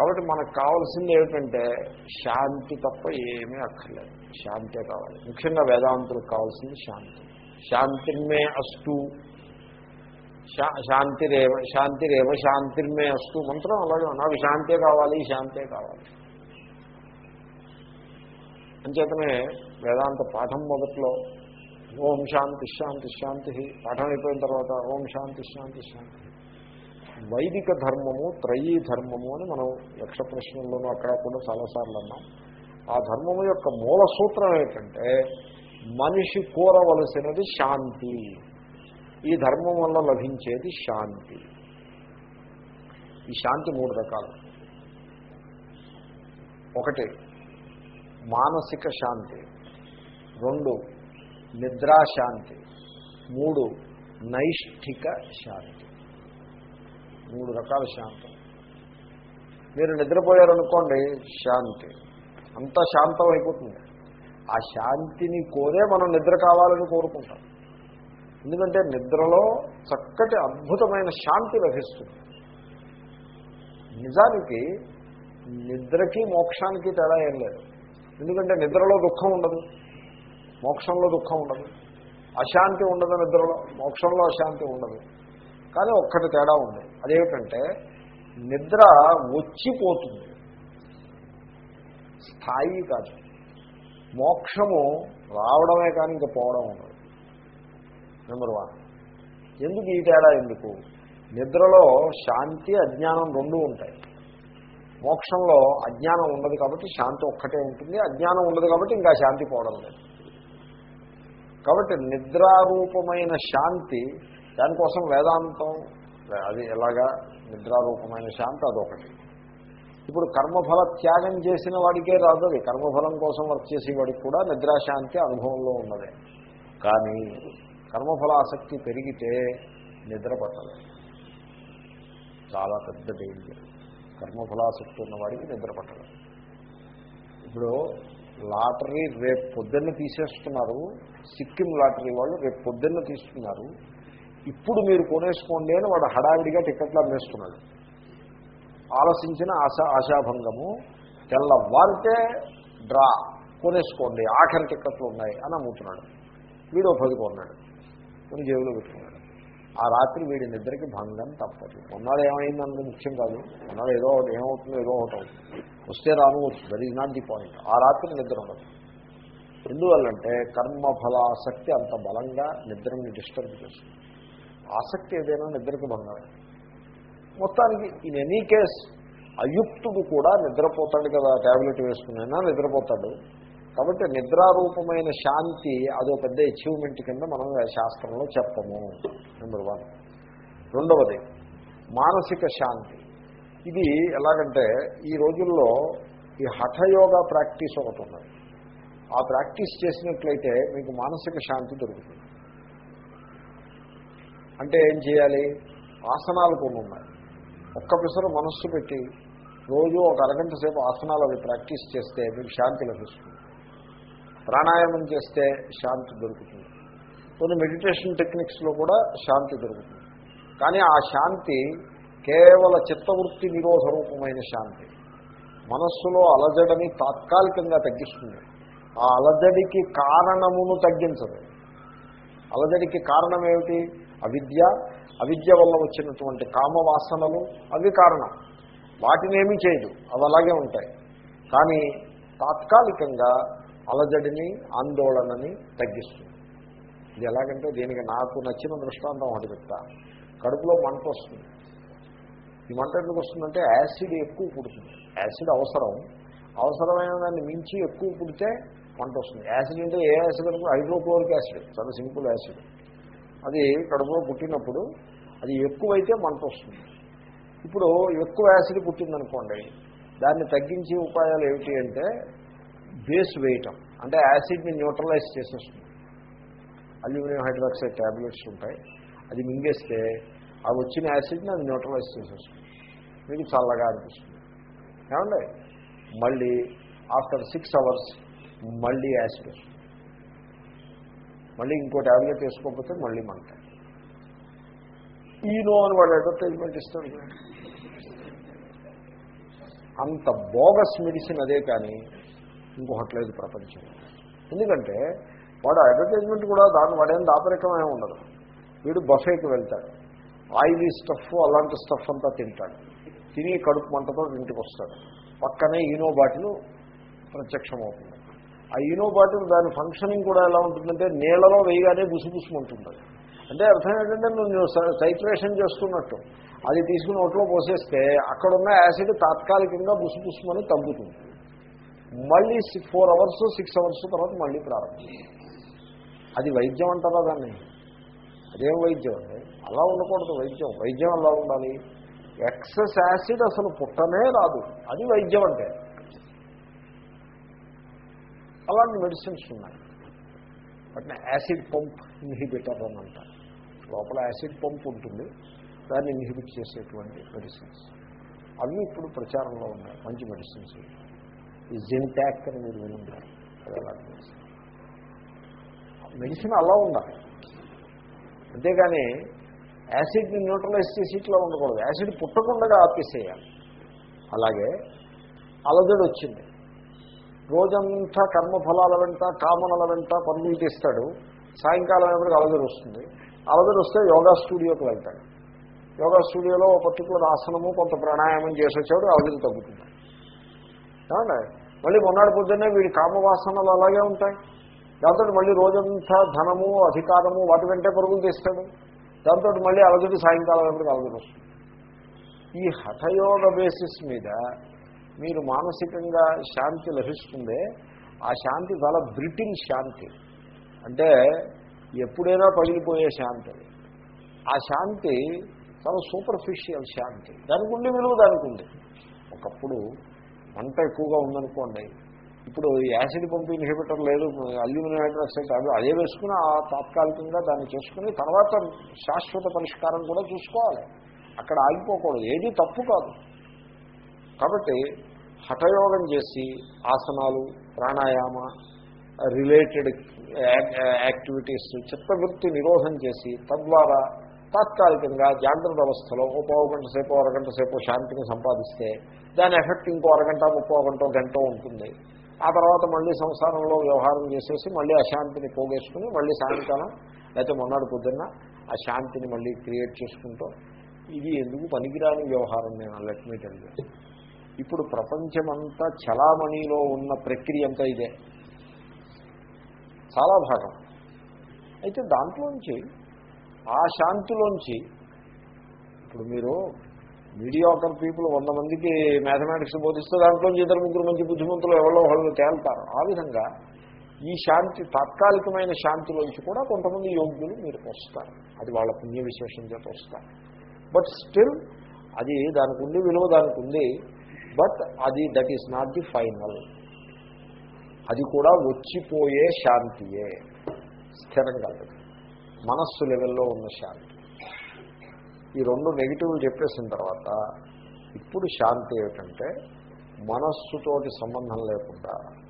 కాబట్టి మనకు కావాల్సింది ఏమిటంటే శాంతి తప్ప ఏమీ అక్కర్లేదు. శాంతే కావాలి. ముఖ్యంగా వేదాంతులకు కావాల్సింది శాంతి. శాంతిర్మే అస్తు. శాంతిరేవ శాంతిరేవ శాంతిర్మే అస్తు మంత్రం అలాగే నాకు శాంతే కావాలి శాంతే కావాలి. అంచేతనే వేదాంత పాఠం మొదట్లో ఓం శాంతి శాంతి శాంతి పాఠం అయిపోయిన తర్వాత ఓం శాంతి శాంతి శాంతి వైదిక ధర్మము త్రయీ ధర్మము అని మనం యక్ష ప్రశ్నల్లోనూ అక్కడ కూడా చాలాసార్లు అన్నాం. ఆ ధర్మము యొక్క మూల సూత్రం ఏంటంటే మనిషి కోరవలసినది శాంతి. ఈ ధర్మం వల్ల లభించేది శాంతి. ఈ శాంతి మూడు రకాలు. ఒకటి మానసిక శాంతి. రెండు నిద్రాశాంతి. మూడు నైష్ఠిక శాంతి. మూడు రకాల శాంతి. మీరు నిద్రపోయారనుకోండి శాంతి. అంతా శాంతం అయిపోతుంది. ఆ శాంతిని కోరే మనం నిద్ర కావాలని కోరుకుంటాం. ఎందుకంటే నిద్రలో చక్కటి అద్భుతమైన శాంతి లభిస్తుంది. నిజానికి నిద్రకి మోక్షానికి తేడా ఏం లేదు. ఎందుకంటే నిద్రలో దుఃఖం ఉండదు. మోక్షంలో దుఃఖం ఉండదు. అశాంతి ఉండదు నిద్రలో. మోక్షంలో అశాంతి ఉండదు. కానీ ఒక్కటి తేడా ఉంది. అదేమిటంటే నిద్ర వచ్చిపోతుంది. స్థాయి కాదు. మోక్షము రావడమే కానీ ఇంకా పోవడం ఉండదు. నెంబర్ వన్ ఎందుకు ఈ తేడా ఎందుకు? నిద్రలో శాంతి అజ్ఞానం రెండూ ఉంటాయి. మోక్షంలో అజ్ఞానం ఉండదు కాబట్టి శాంతి ఒక్కటే ఉంటుంది. అజ్ఞానం ఉండదు కాబట్టి ఇంకా శాంతి పోవడం లేదు. కాబట్టి నిద్రారూపమైన శాంతి దానికోసం వేదాంతం అది ఎలాగా నిద్రారూపమైన శాంతి అదొకటి. ఇప్పుడు కర్మఫల త్యాగం చేసిన వాడికే రాదు అది. కర్మఫలం కోసం వర్క్ చేసేవాడికి కూడా నిద్రాశాంతి అనుభవంలో ఉన్నది. కానీ కర్మఫల ఆసక్తి పెరిగితే నిద్ర పట్టదు చాలా పెద్ద డేంజర్ కర్మఫలాసక్తి ఉన్నవాడికి నిద్ర పట్టదు ఇప్పుడు లాటరీ రేపు పొద్దున్న తీసేస్తున్నారు. సిక్కిం లాటరీ వాళ్ళు రేపు పొద్దున్న తీస్తున్నారు. ఇప్పుడు మీరు కొనేసుకోండి అని వాడు హడావిడిగా టికెట్లు అమ్మేస్తున్నాడు. ఆలోచించిన ఆశా ఆశాభంగము తెల్లవారితే డ్రా కొనేసుకోండి ఆఖరి టిక్కెట్లు ఉన్నాయి అని అమ్ముతున్నాడు. వీడు పది కొన్నాడు. కొన్ని జేబులో పెట్టుకున్నాడు. ఆ రాత్రి వీడి నిద్రకి భంగం తప్పదు. కొన్నాడు ఏమైంది అన్నది ముఖ్యం కాదు. కొన్నాడు ఏదో ఒకటి ఏమవుతుందో ఏదో ఒకటి అవుతుంది. వస్తే రాను that is not the point ఆ రాత్రి నిద్ర ఉండదు. ఎందువల్లంటే కర్మఫలాసక్తి అంత బలంగా నిద్రని డిస్టర్బ్ చేస్తుంది. ఆసక్తి ఏదైనా నిద్రకు భంగమే మొత్తానికి ఇన్ ఎనీ కేస్ అయుక్తుడు కూడా నిద్రపోతాడు కదా ట్యాబ్లెట్ వేసుకునైనా నిద్రపోతాడు. కాబట్టి నిద్రారూపమైన శాంతి అదో పెద్ద అచీవ్మెంట్ కింద మనం శాస్త్రంలో చెప్పము నెంబర్ వన్ రెండవది మానసిక శాంతి. ఇది ఎలాగంటే ఈ రోజుల్లో ఈ హఠయోగా ప్రాక్టీస్ ఒకటి ఉన్నది. ఆ ప్రాక్టీస్ చేసినట్లయితే మీకు మానసిక శాంతి దొరుకుతుంది. అంటే ఏం చేయాలి? ఆసనాలు కొన్ని ఉన్నాయి ఒక్క పిసరు మనస్సు పెట్టి రోజు ఒక అరగంట సేపు ఆసనాలు అవి ప్రాక్టీస్ చేస్తే మీకు శాంతి లభిస్తుంది. ప్రాణాయామం చేస్తే శాంతి దొరుకుతుంది. కొన్ని మెడిటేషన్ టెక్నిక్స్లో కూడా శాంతి దొరుకుతుంది. కానీ ఆ శాంతి కేవల చిత్తవృత్తి నిరోధ రూపమైన శాంతి. మనస్సులో అలజడిని తాత్కాలికంగా తగ్గిస్తుంది. ఆ అలజడికి కారణమును తగ్గించదు. అలజడికి కారణం ఏమిటి? అవిద్య అవిద్య వల్ల వచ్చినటువంటి కామవాసనలు అవి కారణం. వాటినేమీ చేయదు అవి అలాగే ఉంటాయి. కానీ తాత్కాలికంగా అలజడిని ఆందోళనని తగ్గిస్తుంది. ఇది ఎలాగంటే దీనికి నాకు నచ్చిన దృష్టాంతం ఒకటి చెప్తా. కడుపులో మంట వస్తుంది. ఈ మంట ఎందుకు వస్తుందంటే యాసిడ్ ఎక్కువ పుడుతుంది. యాసిడ్ అవసరం. అవసరమైన దాన్ని మించి ఎక్కువ పుడితే మంట వస్తుంది. యాసిడ్ అంటే ఏ యాసిడ్ అనుకో హైడ్రోక్లోరిక్ యాసిడ్. చాలా సింపుల్ యాసిడ్. అది కడుపులో పుట్టినప్పుడు అది ఎక్కువైతే మంట వస్తుంది. ఇప్పుడు ఎక్కువ యాసిడ్ పుట్టిందనుకోండి దాన్ని తగ్గించే ఉపాయాలు ఏమిటి అంటే బేస్ వేయటం అంటే యాసిడ్ని న్యూట్రలైజ్ చేసేస్తుంది. అల్యూమినియం హైడ్రాక్సైడ్ ట్యాబ్లెట్స్ ఉంటాయి అది మింగేస్తే ఆ వచ్చిన యాసిడ్ని అది న్యూట్రలైజ్ చేసేస్తుంది. మీకు చల్లగా అనిపిస్తుంది. ఏమండి? మళ్ళీ ఆఫ్టర్ సిక్స్ అవర్స్ మళ్ళీ యాసిడ్ వస్తుంది. మళ్ళీ ఇంకో ట్యాబ్లెట్ వేసుకోకపోతే మళ్ళీ మంట. ఈనో అని వాడు అడ్వర్టైజ్మెంట్ ఇస్తాడు. అంత బోగస్ మెడిసిన్ అదే కానీ ఇంకొకట్లేదు ప్రపంచం ఎందుకంటే వాడు అడ్వర్టైజ్మెంట్ కూడా దాని వాడేం దాపరికమే ఉండదు. వీడు బఫేకి వెళ్తాడు. ఆయిలీ స్టఫ్ అలాంటి స్టఫ్ అంతా తింటాడు. తిని కడుపు మంటతో ఇంటికి వస్తాడు. పక్కనే ఈనో బాటిల్ ప్రత్యక్షమవుతుంది. ఆ ఈనో బాటిల్ దాని ఫంక్షనింగ్ కూడా ఎలా ఉంటుందంటే నీళ్ళలో వేయగానే బుసుబుసుమంటుంది అంటే అర్థం ఏంటంటే నువ్వు సైట్రేషన్ చేసుకున్నట్టు అది తీసుకుని ఒట్లో పోసేస్తే అక్కడున్న యాసిడ్ తాత్కాలికంగా బుసుబుసుమని తగ్గుతుంది. మళ్ళీ ఫోర్ అవర్స్ సిక్స్ అవర్స్ తర్వాత మళ్ళీ ప్రారంభం. అది వైద్యం అంటారా దాన్ని? అదేం వైద్యం అండి? అలా ఉండకూడదు వైద్యం. వైద్యం అలా ఉండాలి? ఎక్సెస్ యాసిడ్ అసలు పుట్టనే రాదు. అది వైద్యం అంటే. అలాంటి మెడిసిన్స్ ఉన్నాయి. వాటిని యాసిడ్ పంప్ ఇన్హిబిటర్ అని అంటారు. లోపల యాసిడ్ పంప్ ఉంటుంది. దాన్ని ఇన్హిబిట్ చేసేటువంటి మెడిసిన్స్. అవి ఇప్పుడు ప్రచారంలో ఉన్నాయి. మంచి మెడిసిన్స్ ఈ జింటాక్ అని మీరు వినుంటారు. మెడిసిన్. మెడిసిన్ అలా ఉండాలి. అంతేగాని యాసిడ్ని న్యూట్రలైజ్ చేసి ఇట్లా ఉండకూడదు. యాసిడ్ పుట్టకుండా ఆపేసేయాలి. అలాగే అలజడి వచ్చింది. రోజంతా కర్మఫలాల వెంట కామనల వెంట పనులు తీస్తాడు సాయంకాలం ఎప్పటికి అలదరు వస్తుంది. అలదరు వస్తే యోగా స్టూడియోకి వెళ్తాడు. యోగా స్టూడియోలో పర్టికులర్ ఆసనము కొంత ప్రాణాయామం చేసి వచ్చాడు అలజడి తగ్గుతుంది. ఏమండి? మళ్ళీ మొన్నటి పొద్దున్నే వీడి కామవాసనలు అలాగే ఉంటాయి. దాంతో మళ్ళీ రోజంతా ధనము అధికారము వాటి వెంటే పరుగులు తీస్తాడు. దాంతో మళ్ళీ అలజడి సాయంకాలం ఎప్పటికి అలజడి వస్తుంది. ఈ హఠయోగ బేసిస్ మీద మీరు మానసికంగా శాంతి లభిస్తుందే ఆ శాంతి చాలా బ్రిటిల్ శాంతి. అంటే ఎప్పుడైనా పగిలిపోయే శాంతి. ఆ శాంతి చాలా సూపర్ఫిషియల్ శాంతి. దానికి ఉండి విలువ దానికి ఉంది. ఒకప్పుడు మంట ఎక్కువగా ఉందనుకోండి ఇప్పుడు యాసిడ్ పంపి ఇన్హిబిటర్ లేదు అల్యూమినియం హైడ్రాక్సైడ్ అవి అదే వేసుకుని ఆ తాత్కాలికంగా దాన్ని చేసుకుని తర్వాత శాశ్వత పరిష్కారం కూడా చూసుకోవాలి. అక్కడ ఆగిపోకూడదు. ఏది తప్పు కాదు. కాబట్టి హఠయోగం చేసి ఆసనాలు ప్రాణాయామ రిలేటెడ్ యాక్టివిటీస్ చిత్తవృత్తి నిరోధం చేసి తద్వారా తాత్కాలికంగా జాగ్రత్త అవస్థలో ఓ పావు గంట సేపు అరగంట సేపు శాంతిని సంపాదిస్తే దాని ఎఫెక్ట్ ఇంకో అరగంట ముప్పో గంట గంట ఉంటుంది. ఆ తర్వాత మళ్ళీ సంసారంలో వ్యవహారం చేసేసి మళ్ళీ అశాంతిని పోగేసుకుని మళ్ళీ సాయంకాలం లేకపోతే మొన్నటి పొద్దున్న ఆ శాంతిని మళ్ళీ క్రియేట్ చేసుకుంటూ ఇది ఎందుకు పనికిరాని వ్యవహారం నేను లక్ష్మీ తెలియదు ఇప్పుడు ప్రపంచమంతా చలామణిలో ఉన్న ప్రక్రియ అంతా ఇదే. చాలా భాగం. అయితే దాంట్లోంచి ఆ శాంతిలోంచి ఇప్పుడు మీరు మీడియాకర్ పీపుల్ వంద మందికి మ్యాథమెటిక్స్ బోధిస్తే దాంట్లోంచి ఇద్దరు ముగ్గురు మంచి బుద్ధిమంతులు ఎవరో వాళ్ళు తేల్తారు. ఆ విధంగా ఈ శాంతి తాత్కాలికమైన శాంతిలోంచి కూడా కొంతమంది యోగ్యులు మీరు వస్తారు. అది వాళ్ళ పుణ్య విశేషం చేత వస్తారు. బట్ స్టిల్ అది దానికి ఉంది విలువ దానికి ఉంది బట్ అది that is not the final. అది కూడా వచ్చిపోయే శాంతియే. స్థిరం కాదు. మనస్సు లెవెల్లో ఉన్న శాంతి. ఈ రెండు నెగిటివ్లు చెప్పేసిన తర్వాత ఇప్పుడు శాంతి ఏమిటంటే మనస్సుతోటి సంబంధం లేకుండా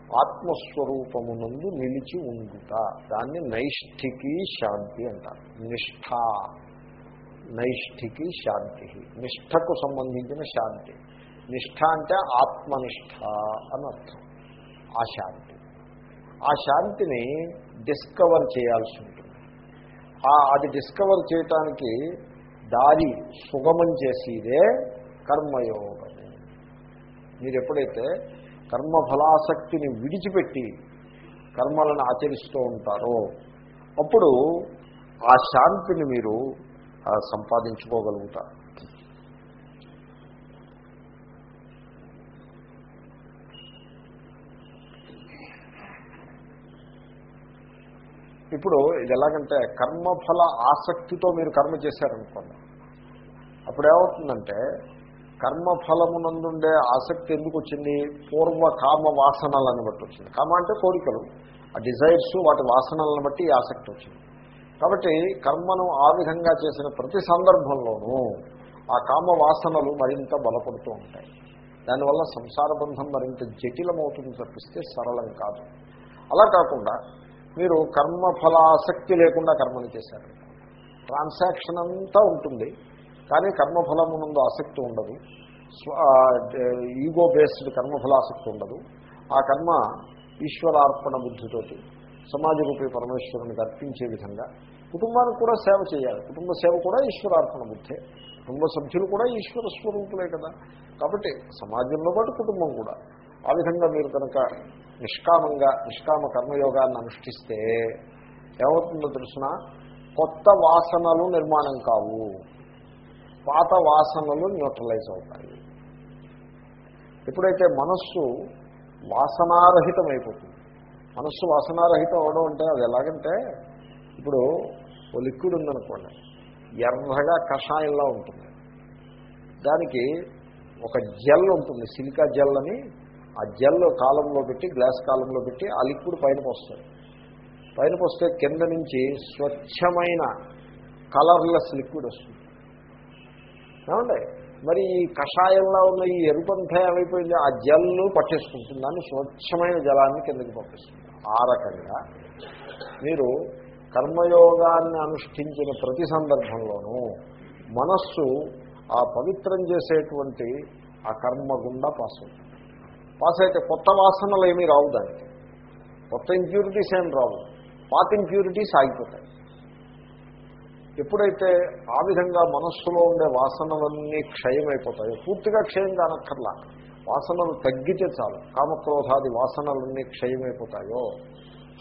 ఆత్మస్వరూపమునందు నిలిచి ఉండుట. దాన్ని నైష్ఠికి శాంతి అంటారు. నిష్ఠ. నైష్ఠికి శాంతి నిష్ఠకు సంబంధించిన శాంతి. నిష్ఠ అంటే ఆత్మనిష్ట అని అర్థం. ఆ శాంతి. ఆ శాంతిని డిస్కవర్ చేయాల్సి ఉంటుంది. అది డిస్కవర్ చేయటానికి దారి సుగమం చేసేదే కర్మయోగము మీరు ఎప్పుడైతే కర్మఫలాసక్తిని విడిచిపెట్టి కర్మలను ఆచరిస్తూ ఉంటారో అప్పుడు ఆ శాంతిని మీరు సంపాదించుకోగలుగుతారు. ఇప్పుడు ఇది ఎలాగంటే కర్మఫల ఆసక్తితో మీరు కర్మ చేశారనుకోండి. అప్పుడు ఏమవుతుందంటే కర్మఫలమునందుండే ఆసక్తి ఎందుకు వచ్చింది పూర్వ కామ వాసనలను బట్టి వచ్చింది. కామ అంటే కోరికలు. ఆ డిజైర్స్ వాటి వాసనలను బట్టి ఆసక్తి వచ్చింది. కాబట్టి కర్మను ఆ విధంగా చేసిన ప్రతి సందర్భంలోనూ ఆ కామ వాసనలు మరింత బలపడుతూ ఉంటాయి. దానివల్ల సంసార బంధం మరింత జటిలమవుతుంది తప్పిస్తే సరళం కాదు. అలా కాకుండా మీరు కర్మఫలాసక్తి లేకుండా కర్మని చేశారు. ట్రాన్సాక్షన్ అంతా ఉంటుంది. కానీ కర్మఫలమునందు ఆసక్తి ఉండదు. ఈగో బేస్డ్ కర్మఫలాసక్తి ఉండదు. ఆ కర్మ ఈశ్వరార్పణ బుద్ధితోటి సమాజ రూపీ పరమేశ్వరునికి అర్పించే విధంగా కుటుంబానికి కూడా సేవ చేయాలి. కుటుంబ సేవ కూడా ఈశ్వరార్పణ బుద్ధే. కుటుంబ సభ్యులు కూడా ఈశ్వర స్వరూపులే కదా. కాబట్టి సమాజంలో పాటు కుటుంబం కూడా. ఆ విధంగా మీరు కనుక నిష్కామంగా నిష్కామ కర్మయోగాన్ని అనుష్ఠిస్తే ఏమవుతుందో తెలిసిన? కొత్త వాసనలు నిర్మాణం కావు. పాత వాసనలు న్యూట్రలైజ్ అవుతాయి. ఎప్పుడైతే మనస్సు వాసనారహితం అయిపోతుంది మనస్సు వాసనారహితం అవడం అంటే అది ఎలాగంటే ఇప్పుడు ఓ లిక్విడ్ ఉందనుకోండి ఎర్రగా కషాయంలా ఉంటుంది. దానికి ఒక జెల్ ఉంటుంది సిలికా జెల్ అని ఆ జెల్ కాలంలో పెట్టి గ్లాస్ కాలంలో పెట్టి ఆ లిక్విడ్ పైన వస్తుంది. పైన వస్తే కింద నుంచి స్వచ్ఛమైన కలర్లెస్ లిక్విడ్ వస్తుంది. ఏమండి? మరి ఈ కషాయంలో ఉన్న ఈ ఎరుపంతా ఏమైపోయింది? ఆ జల్లు పట్టేసుకుంటుంది. దాన్ని స్వచ్ఛమైన జలాన్ని కిందకి పంపిస్తుంది. ఆ రకంగా మీరు కర్మయోగాన్ని అనుష్ఠించిన ప్రతి సందర్భంలోనూ మనస్సు ఆ పవిత్రం చేసేటువంటి ఆ కర్మ గుండా పాస్ అవుతుంది. పాస్ అయితే కొత్త వాసనలు ఏమీ రావు దానికి. కొత్త ఇంప్యూరిటీస్ ఏం రావు. పాత ఇంప్యూరిటీస్ ఆగిపోతాయి. ఎప్పుడైతే ఆ విధంగా మనస్సులో ఉండే వాసనలన్నీ క్షయమైపోతాయో పూర్తిగా క్షయం కానక్కర్లా. వాసనలు తగ్గితే చాలు. కామక్రోధాది వాసనలన్నీ క్షయమైపోతాయో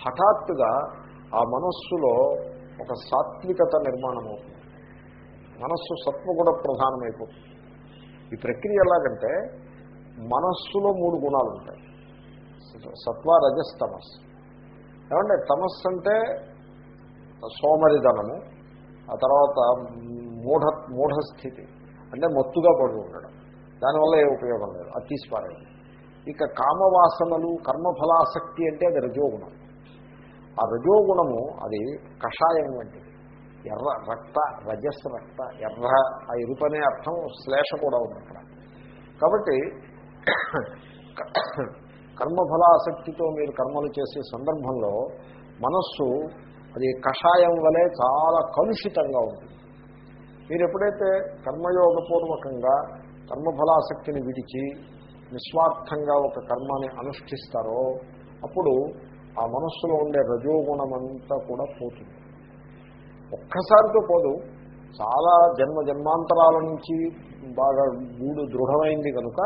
హఠాత్తుగా ఆ మనస్సులో ఒక సాత్వికత నిర్మాణం అవుతుంది మనస్సు సత్వగుణ ప్రధానమైపోతుంది. ఈ ప్రక్రియ ఎలాగంటే మనస్సులో మూడు గుణాలు ఉంటాయి. సత్వ రజస్ తమస్. ఏమంటే తమస్సు అంటే సోమరిధనము ఆ తర్వాత మూఢ మూఢస్థితి అంటే మత్తుగా పడి ఉండడం. దానివల్ల ఏ ఉపయోగం లేదు అది తీసిపారేది ఇక కామవాసనలు కర్మఫలాసక్తి అంటే అది రజోగుణం. ఆ రజోగుణము అది కషాయం వంటిది. ఎర్ర రక్త రజస్ రక్త ఎర్ర ఆ ఇరుపనే అర్థం శ్లేష కూడా ఉంది అక్కడ కాబట్టి కర్మఫలాసక్తితో మీరు కర్మలు చేసే సందర్భంలో మనస్సు అది కషాయం వలె చాలా కలుషితంగా ఉంటుంది. మీరు ఎప్పుడైతే కర్మయోగపూర్వకంగా కర్మఫలాసక్తిని విడిచి నిస్వార్థంగా ఒక కర్మాన్ని అనుష్ఠిస్తారో అప్పుడు ఆ మనస్సులో ఉండే రజోగుణమంతా కూడా పోతుంది. ఒక్కసారితో పోదు చాలా జన్మ జన్మాంతరాల నుంచి బాగా గూడు దృఢమైంది కనుక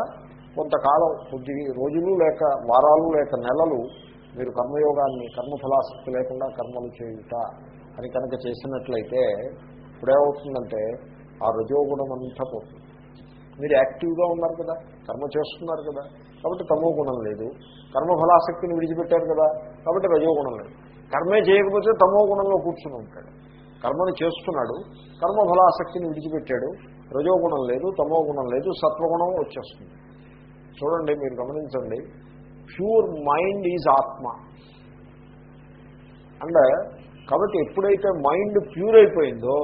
కొంతకాలం కొద్ది రోజులు లేక వారాలు లేక నెలలు మీరు కర్మయోగాన్ని కర్మఫలాసక్తి లేకుండా కర్మలు చేయుట అని కనుక చేసినట్లయితే ఇప్పుడేమవుతుందంటే ఆ రజోగుణం అంతా పోతుంది. మీరు యాక్టివ్గా ఉన్నారు కదా కర్మ చేస్తున్నారు కదా కాబట్టి తమో గుణం లేదు. కర్మఫలాసక్తిని విడిచిపెట్టారు కదా కాబట్టి రజోగుణం లేదు. కర్మే చేయకపోతే తమో గుణంలో కూర్చుని ఉంటాడు. కర్మను చేస్తున్నాడు కర్మఫలాసక్తిని విడిచిపెట్టాడు రజోగుణం లేదు తమో గుణం లేదు సత్వగుణం వచ్చేస్తుంది. చూడండి మీరు గమనించండి. ప్యూర్ మైండ్ ఈజ్ ఆత్మ అండ్ కాబట్టి ఎప్పుడైతే మైండ్ ప్యూర్ అయిపోయిందో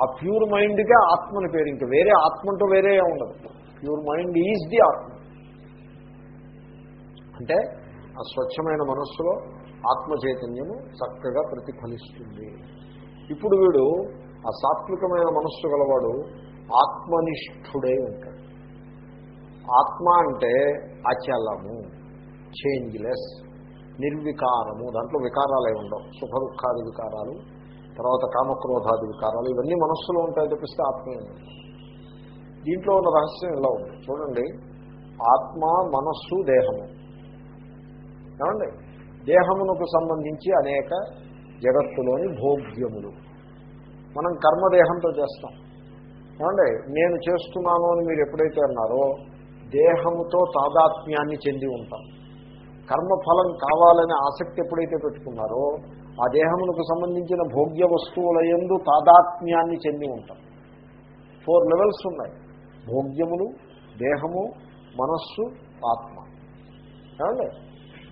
ఆ ప్యూర్ మైండ్కే ఆత్మని పేరు. ఇంకా వేరే ఆత్మంటూ వేరే ఉండదు. ప్యూర్ మైండ్ ఈజ్ ది ఆత్మ అంటే ఆ స్వచ్ఛమైన మనస్సులో ఆత్మ చైతన్యము చక్కగా ప్రతిఫలిస్తుంది. ఇప్పుడు వీడు ఆ సాత్వికమైన మనస్సు గలవాడు ఆత్మనిష్ఠుడై ఉంటాడు ఆత్మ అంటే అచలము చేంజ్లెస్ నిర్వికారము. దాంట్లో వికారాలే ఉండవు. సుఖ దుఃఖాది వికారాలు తర్వాత కామక్రోధాది వికారాలు ఇవన్నీ మనస్సులో ఉంటాయి తప్పిస్తే ఆత్మ దీంట్లో ఉన్న రహస్యం ఇలా ఉంది. చూడండి ఆత్మ మనస్సు దేహము. ఏమండి? దేహమునకు సంబంధించి అనేక జగత్తులోని భోగ్యములు. మనం కర్మదేహంతో చేస్తాం. ఏమండి? నేను చేస్తున్నాను అని మీరు ఎప్పుడైతే అన్నారో దేహముతో తాదాత్మ్యాన్ని చెంది ఉంటాం. కర్మఫలం కావాలనే ఆసక్తి ఎప్పుడైతే పెట్టుకున్నారో ఆ దేహమునకు సంబంధించిన భోగ్య వస్తువుల ఎందు తాదాత్మ్యాన్ని చెంది ఉంటాం. ఫోర్ లెవెల్స్ ఉన్నాయి. భోగ్యములు దేహము మనస్సు ఆత్మ. ఏమండి?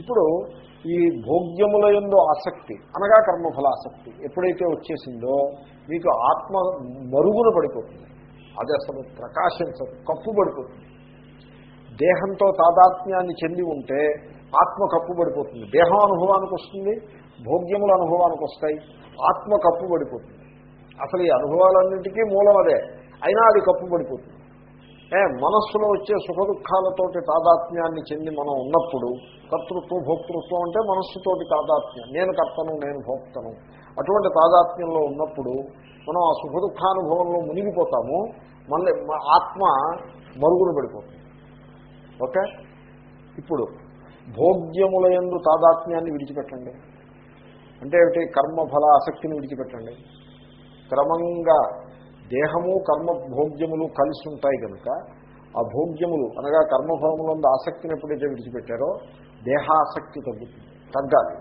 ఇప్పుడు ఈ భోగ్యముల ఎందు ఆసక్తి అనగా కర్మఫల ఆసక్తి ఎప్పుడైతే వచ్చేసిందో మీకు ఆత్మ మరుగున పడిపోతుంది. అది అసలు ప్రకాశించదు కప్పు పడిపోతుంది దేహంతో తాదాత్మ్యాన్ని చెంది ఉంటే ఆత్మ కప్పుబడిపోతుంది. దేహం అనుభవానికి వస్తుంది భోగ్యముల అనుభవానికి వస్తాయి ఆత్మ కప్పుబడిపోతుంది. అసలు ఈ అనుభవాలన్నింటికీ మూలం అదే అయినా అది కప్పుబడిపోతుంది. ఏ మనస్సులో వచ్చే సుఖ దుఃఖాలతోటి తాదాత్మ్యాన్ని చెంది మనం ఉన్నప్పుడు కర్తృత్వం భోక్తృత్వం అంటే మనస్సుతోటి తాదాత్మ్యం. నేను కర్తను నేను భోక్తను. అటువంటి తాదాత్మ్యంలో ఉన్నప్పుడు మనం ఆ సుఖ దుఃఖానుభవంలో మునిగిపోతాము మళ్ళీ ఆత్మ మరుగున పడిపోతుంది. ఓకే? ఇప్పుడు భోగ్యముల ఎందు తాదాత్మ్యాన్ని విడిచిపెట్టండి. అంటే ఏమిటి? కర్మఫల ఆసక్తిని విడిచిపెట్టండి. క్రమంగా దేహము కర్మ భోగ్యములు కలిసి ఉంటాయి కనుక ఆ భోగ్యములు అనగా కర్మఫలములందు ఆసక్తిని ఎప్పుడైతే విడిచిపెట్టారో దేహాసక్తి తగ్గుతుంది. తగ్గాలి.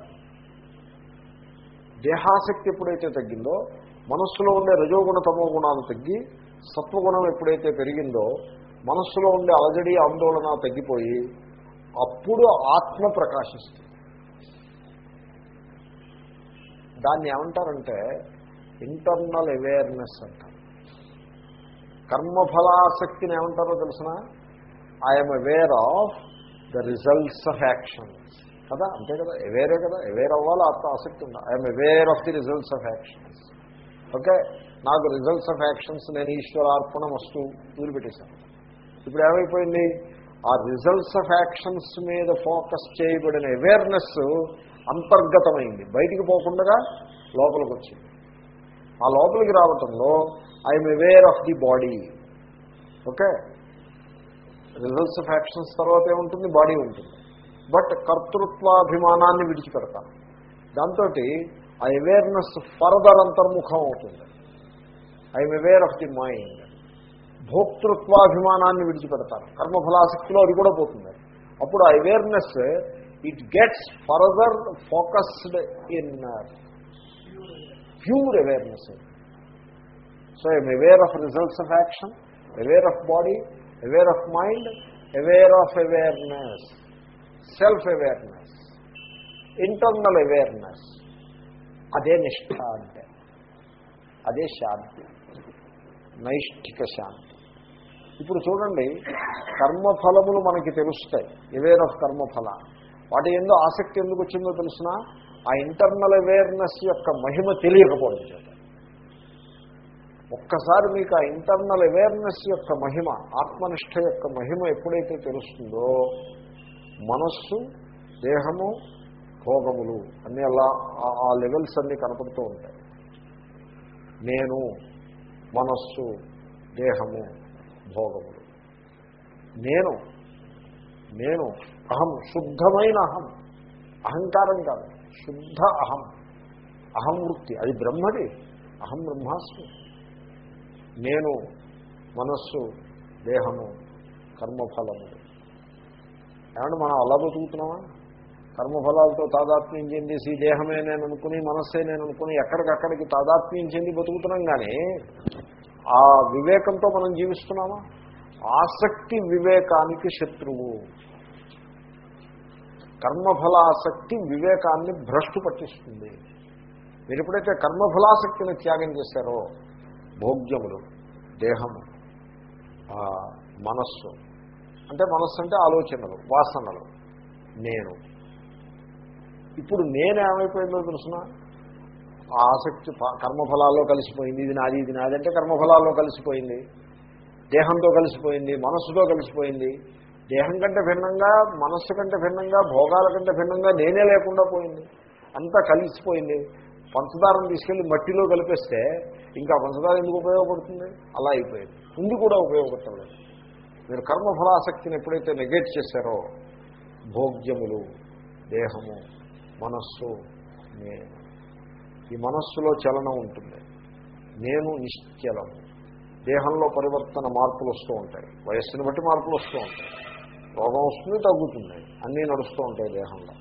దేహాసక్తి ఎప్పుడైతే తగ్గిందో మనస్సులో ఉండే రజోగుణ తమో గుణాలు తగ్గి సత్వగుణం ఎప్పుడైతే పెరిగిందో మనస్సులో ఉండే అలజడి ఆందోళన తగ్గిపోయి అప్పుడు ఆత్మ ప్రకాశిస్తుంది. దాన్ని ఏమంటారంటే ఇంటర్నల్ అవేర్నెస్ అంటారు. కర్మఫలాసక్తిని ఏమంటారో తెలిసిన I'm aware of the results of actions కదా? అంతే కదా? అవేరే కదా? అవేర్ అవ్వాలి ఆత్మ ఆసక్తి ఉందా I'm aware of the results of actions okay నాకు రిజల్ట్స్ ఆఫ్ యాక్షన్స్ నేను ఈశ్వరార్పణ వస్తూ వదిలిపెట్టేశాను. ఇప్పుడు ఏమైపోయింది ఆ రిజల్ట్స్ ఆఫ్ యాక్షన్స్ మీద ఫోకస్ చేయబడిన అవేర్నెస్ అంతర్గతమైంది. బయటికి పోకుండా లోపలికి వచ్చింది ఆ లోపలికి రావటంలో I'm aware of the body okay results of actions తర్వాత ఏముంటుంది? బాడీ ఉంటుంది. బట్ కర్తృత్వాభిమానాన్ని విడిచిపెడతాను దాంతో ఆ అవేర్నెస్ ఫర్దర్ అంతర్ముఖం అవుతుంది. I'm aware of the mind భోక్తృత్వాభిమానాన్ని విడిచిపెడతారు. కర్మఫలాసక్తిలో అది కూడా పోతుంది. అప్పుడు ఆ awareness it gets further focused in pure awareness so I'm aware of results of action aware of body aware of mind aware of awareness self awareness internal awareness అదే నిష్ఠ అంటే. అదే శాంతి. నైష్ఠిక శాంతి. ఇప్పుడు చూడండి కర్మఫలములు మనకి తెలుస్తాయి. అవేర్ ఆఫ్ కర్మఫల. వాటి ఎందు ఆసక్తి ఎందుకు వచ్చిందో తెలిసిన? ఆ ఇంటర్నల్ అవేర్నెస్ యొక్క మహిమ తెలియకపోవడం చేత. ఒక్కసారి మీకు ఆ ఇంటర్నల్ అవేర్నెస్ యొక్క మహిమ ఆత్మనిష్ట యొక్క మహిమ ఎప్పుడైతే తెలుస్తుందో మనస్సు దేహము భోగములు అన్నీ అలా ఆ లెవెల్స్ అన్నీ కనపడుతూ ఉంటాయి. నేను మనస్సు దేహము భోగములు. నేను నేను అహం శుద్ధమైన అహం. అహంకారం కాదు శుద్ధ అహం. అహం వృత్తి అది బ్రహ్మది అహం బ్రహ్మాస్మి. నేను మనస్సు దేహము కర్మఫలము. ఏమంటే మనం అలా బతుకుతున్నామా? కర్మఫలాలతో తాదాత్మ్యం చెందేసి దేహమే నేను అనుకుని మనస్సే నేను అనుకుని ఎక్కడికక్కడికి తాదాత్మ్యం చెంది బతుకుతున్నాం కానీ ఆ వివేకంతో మనం జీవిస్తున్నామా? ఆసక్తి వివేకానికి శత్రువు. కర్మఫలాసక్తి వివేకాన్ని భ్రష్టు పట్టిస్తుంది. మీరు ఎప్పుడైతే కర్మఫలాసక్తిని త్యాగం చేశారో భోగ్యములు దేహము మనస్సు అంటే మనస్సు అంటే ఆలోచనలు వాసనలు నేను. ఇప్పుడు నేనేమైపోయిందో తెలుసిన? ఆ ఆసక్తి కర్మఫలాల్లో కలిసిపోయింది ఇది నాది ఇది నాది అంటే కర్మఫలాల్లో కలిసిపోయింది. దేహంతో కలిసిపోయింది మనస్సుతో కలిసిపోయింది. దేహం కంటే భిన్నంగా మనస్సు కంటే భిన్నంగా భోగాల కంటే భిన్నంగా నేనే లేకుండా పోయింది. అంతా కలిసిపోయింది. పంచదారను తీసుకెళ్ళి మట్టిలో కలిపేస్తే ఇంకా పంచదార ఎందుకు ఉపయోగపడుతుంది? అలా అయిపోయింది. ముందు కూడా ఉపయోగపడలేదు. మీరు కర్మఫలాసక్తిని ఎప్పుడైతే నెగెట్ చేశారో భోగ్యములు దేహము మనస్సు నేను. ఈ మనస్సులో చలనం ఉంటుంది. నేను నిశ్చలం. దేహంలో పరివర్తన మార్పులు వస్తూ ఉంటాయి. వయస్సును బట్టి మార్పులు వస్తూ ఉంటాయి. రోగం వస్తుంది తగ్గుతుంది. అన్నీ నడుస్తూ ఉంటాయి దేహంలో.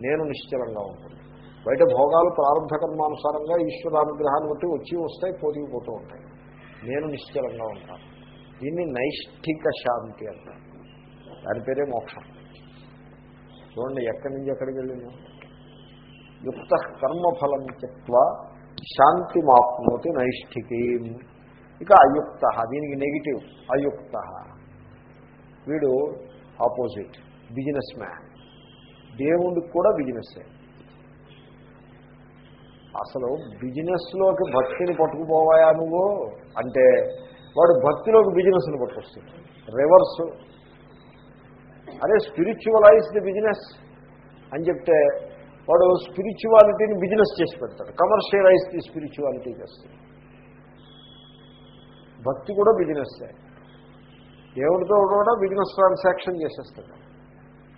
నేను నిశ్చలంగా ఉంటుంది. బయట భోగాలు ప్రారంభ కర్మానుసారంగా ఈశ్వరానుగ్రహాన్ని బట్టి వచ్చి వస్తాయి పోతూ ఉంటాయి. నేను నిశ్చలంగా ఉంటాను. దీన్ని నైష్ఠిక శాంతి అంటారు. దాని పేరే మోక్షం. చూడండి ఎక్కడి నుంచి ఎక్కడికి వెళ్ళినా యుక్త కర్మఫలం చెత్వ శాంతి మాప్నోతి నైష్ఠికి. ఇక అయుక్త దీనికి నెగిటివ్ అయుక్త. వీడు ఆపోజిట్ బిజినెస్ మ్యాన్ దేవుడికి కూడా బిజినెస్సే అసలు బిజినెస్లోకి భక్తిని పట్టుకుపోవాయా నువ్వు? అంటే వాడు భక్తిలోకి బిజినెస్ని పట్టుకొస్తుంది రివర్స్ అదే స్పిరిచువలైజ్ ది బిజినెస్ అని చెప్తే వాడు స్పిరిచువాలిటీని బిజినెస్ చేసి పెడతాడు. కమర్షియలైజ్ ది స్పిరిచువాలిటీ చేస్తాడు. భక్తి కూడా బిజినెస్ దేవుడితో కూడా బిజినెస్ ట్రాన్సాక్షన్ చేసేస్తాడు.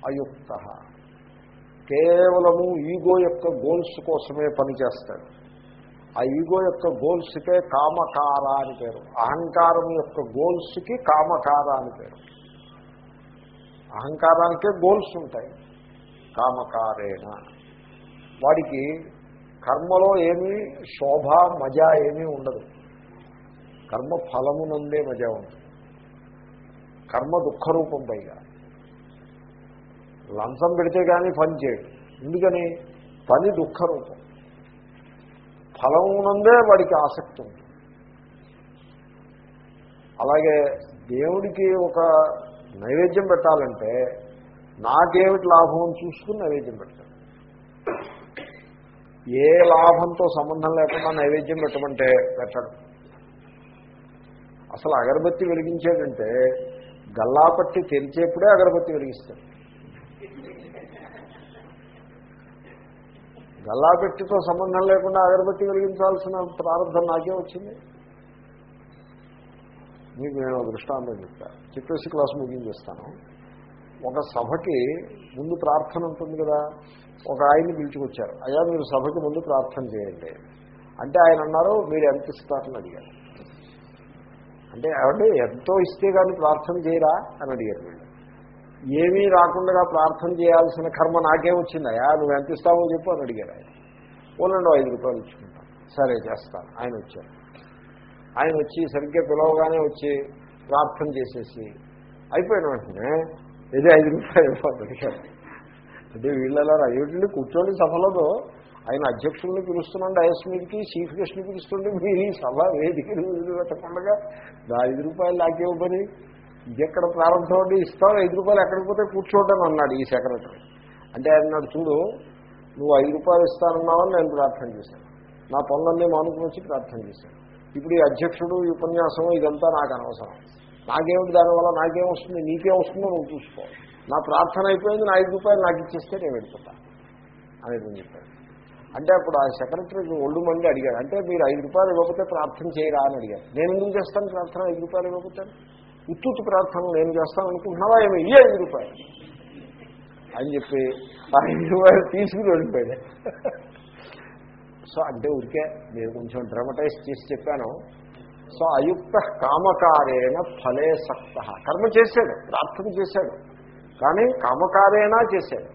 అయుక్త. కేవలము ఈగో యొక్క గోల్స్ కోసమే పనిచేస్తాడు ఆ ఈగో యొక్క గోల్స్కే కామకార అని పేరు. అహంకారం యొక్క గోల్స్కి కామకార అని పేరు. అహంకారానికే గోల్స్ ఉంటాయి. కామకారేణ. వాడికి కర్మలో ఏమీ శోభ మజా ఏమీ ఉండదు. కర్మ ఫలమునందే మజా ఉంటుంది. కర్మ దుఃఖరూపం పైగా. లంచం పెడితే కానీ పని చేయడు. ఎందుకని? పని దుఃఖరూపం. ఫలమునందే వాడికి ఆసక్తి ఉంది అలాగే దేవుడికి ఒక నైవేద్యం పెట్టాలంటే నాకేమిటి లాభం చూసుకుని నైవేద్యం పెడతాడు. ఏ లాభంతో సంబంధం లేకుండా నైవేద్యం పెట్టమంటే పెట్టడం. అసలు అగరబత్తి వెలిగించేటంటే గల్లాపట్టి తెరిచేప్పుడే అగరబత్తి వెలిగిస్తాడు. గల్లాపెట్టితో సంబంధం లేకుండా అగరబత్తి వెలిగించాల్సిన ప్రారంభం నాకే వచ్చింది. మీకు నేను దృష్టాంతం చెప్తాను చెప్పేసి క్లాస్ ముగించేస్తాను. ఒక సభకి ముందు ప్రార్థన ఉంటుంది కదా. ఒక ఆయన్ని పిలుచుకొచ్చారు. అయ్యా మీరు సభకి ముందు ప్రార్థన చేయండి. అంటే ఆయన అన్నారు మీరు ఎంత ఇస్తారని అడిగారు. అంటే ఏమంటే ఎంతో ఇస్తే కానీ ప్రార్థన చేయరా? అని అడిగారు వీళ్ళు. ఏమీ రాకుండా ప్రార్థన చేయాల్సిన కర్మ నాకే అయ్యా నువ్వు ఎంత ఇస్తావో చెప్పు అని అడిగారు ఆయన. ఓనండి ఐదు రూపాయలు ఇచ్చుకుంటాను సరే చేస్తాను. ఆయన వచ్చారు. ఆయన వచ్చి సరిగ్గా పిలవగానే వచ్చి ప్రార్థన చేసేసి అయిపోయిన వెంటనే ఏదో ఐదు రూపాయలు అడిగారు అంటే వీళ్ళలా అయ్యేటండి కూర్చోండి సభలో ఆయన అధ్యక్షుల్ని పిలుస్తున్నాడు ఐఎస్ మీదకి చీఫ్ గెస్ట్ని పిలుస్తుంటే మీరు ఈ సభ వేదిక పెట్టకుండా నా ఐదు రూపాయలు నాకే పని? ఇది ఎక్కడ ప్రారంభం అంటే ఇస్తావు ఐదు రూపాయలు ఎక్కడికి పోతే కూర్చోవటం అన్నాడు ఈ సెక్రటరీ. అంటే ఆయన అన్నాడు చూడు నువ్వు ఐదు రూపాయలు ఇస్తానన్నావని నేను ప్రార్థన చేశాను. నా పనులన్నీ మానుకుని వచ్చి ప్రార్థన చేశాను. ఇప్పుడు ఈ అధ్యక్షుడు ఈ ఉపన్యాసం ఇదంతా నాకు అనవసరం. నాకేమిటి దానివల్ల? నాకేం వస్తుంది? నీకేం వస్తుందో నువ్వు చూసుకోవాలి నా ప్రార్థన అయిపోయింది నా ఐదు రూపాయలు నాకు ఇచ్చేస్తే నేను వెళ్ళిపోతా అనేది చెప్పాను. అంటే అప్పుడు ఆ సెక్రటరీకి ఒళ్ళు మంది అడిగాడు అంటే మీరు ఐదు రూపాయలు ఇవ్వకపోతే ప్రార్థన చేయరా అని అడిగారు నేను ఎందుకు చేస్తాను ప్రార్థన ఐదు రూపాయలు ఇవ్వకపోతే? ఉత్తుత్తు ప్రార్థన నేను చేస్తాను అనుకుంటున్నావా? ఏమో ఇయ్యే ఐదు రూపాయలు. అని చెప్పి ఆ ఐదు రూపాయలు తీసుకుని వెళ్ళిపోయాడు. సో అంటే ఊరికే నేను కొంచెం డ్రమటైజ్ చేసి చెప్పాను. సో అయుక్త కామకారేణ ఫలే సక్త. కర్మ చేశాడు ప్రార్థన చేశాడు. కానీ కామకారేనా చేశాడు.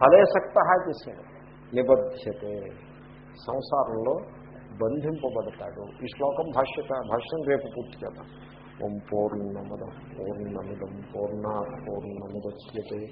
ఫలేసక్త చేశాడు. నిబధ్యతే. సంసారంలో బంధింపబడతాడు. ఈ శ్లోకం భాష్యత భాష్యం రేపు పూర్తి చేద్దాం. ఓం పూర్ణమదం పూర్ణమిదం పూర్ణ పూర్ణముద్యతే.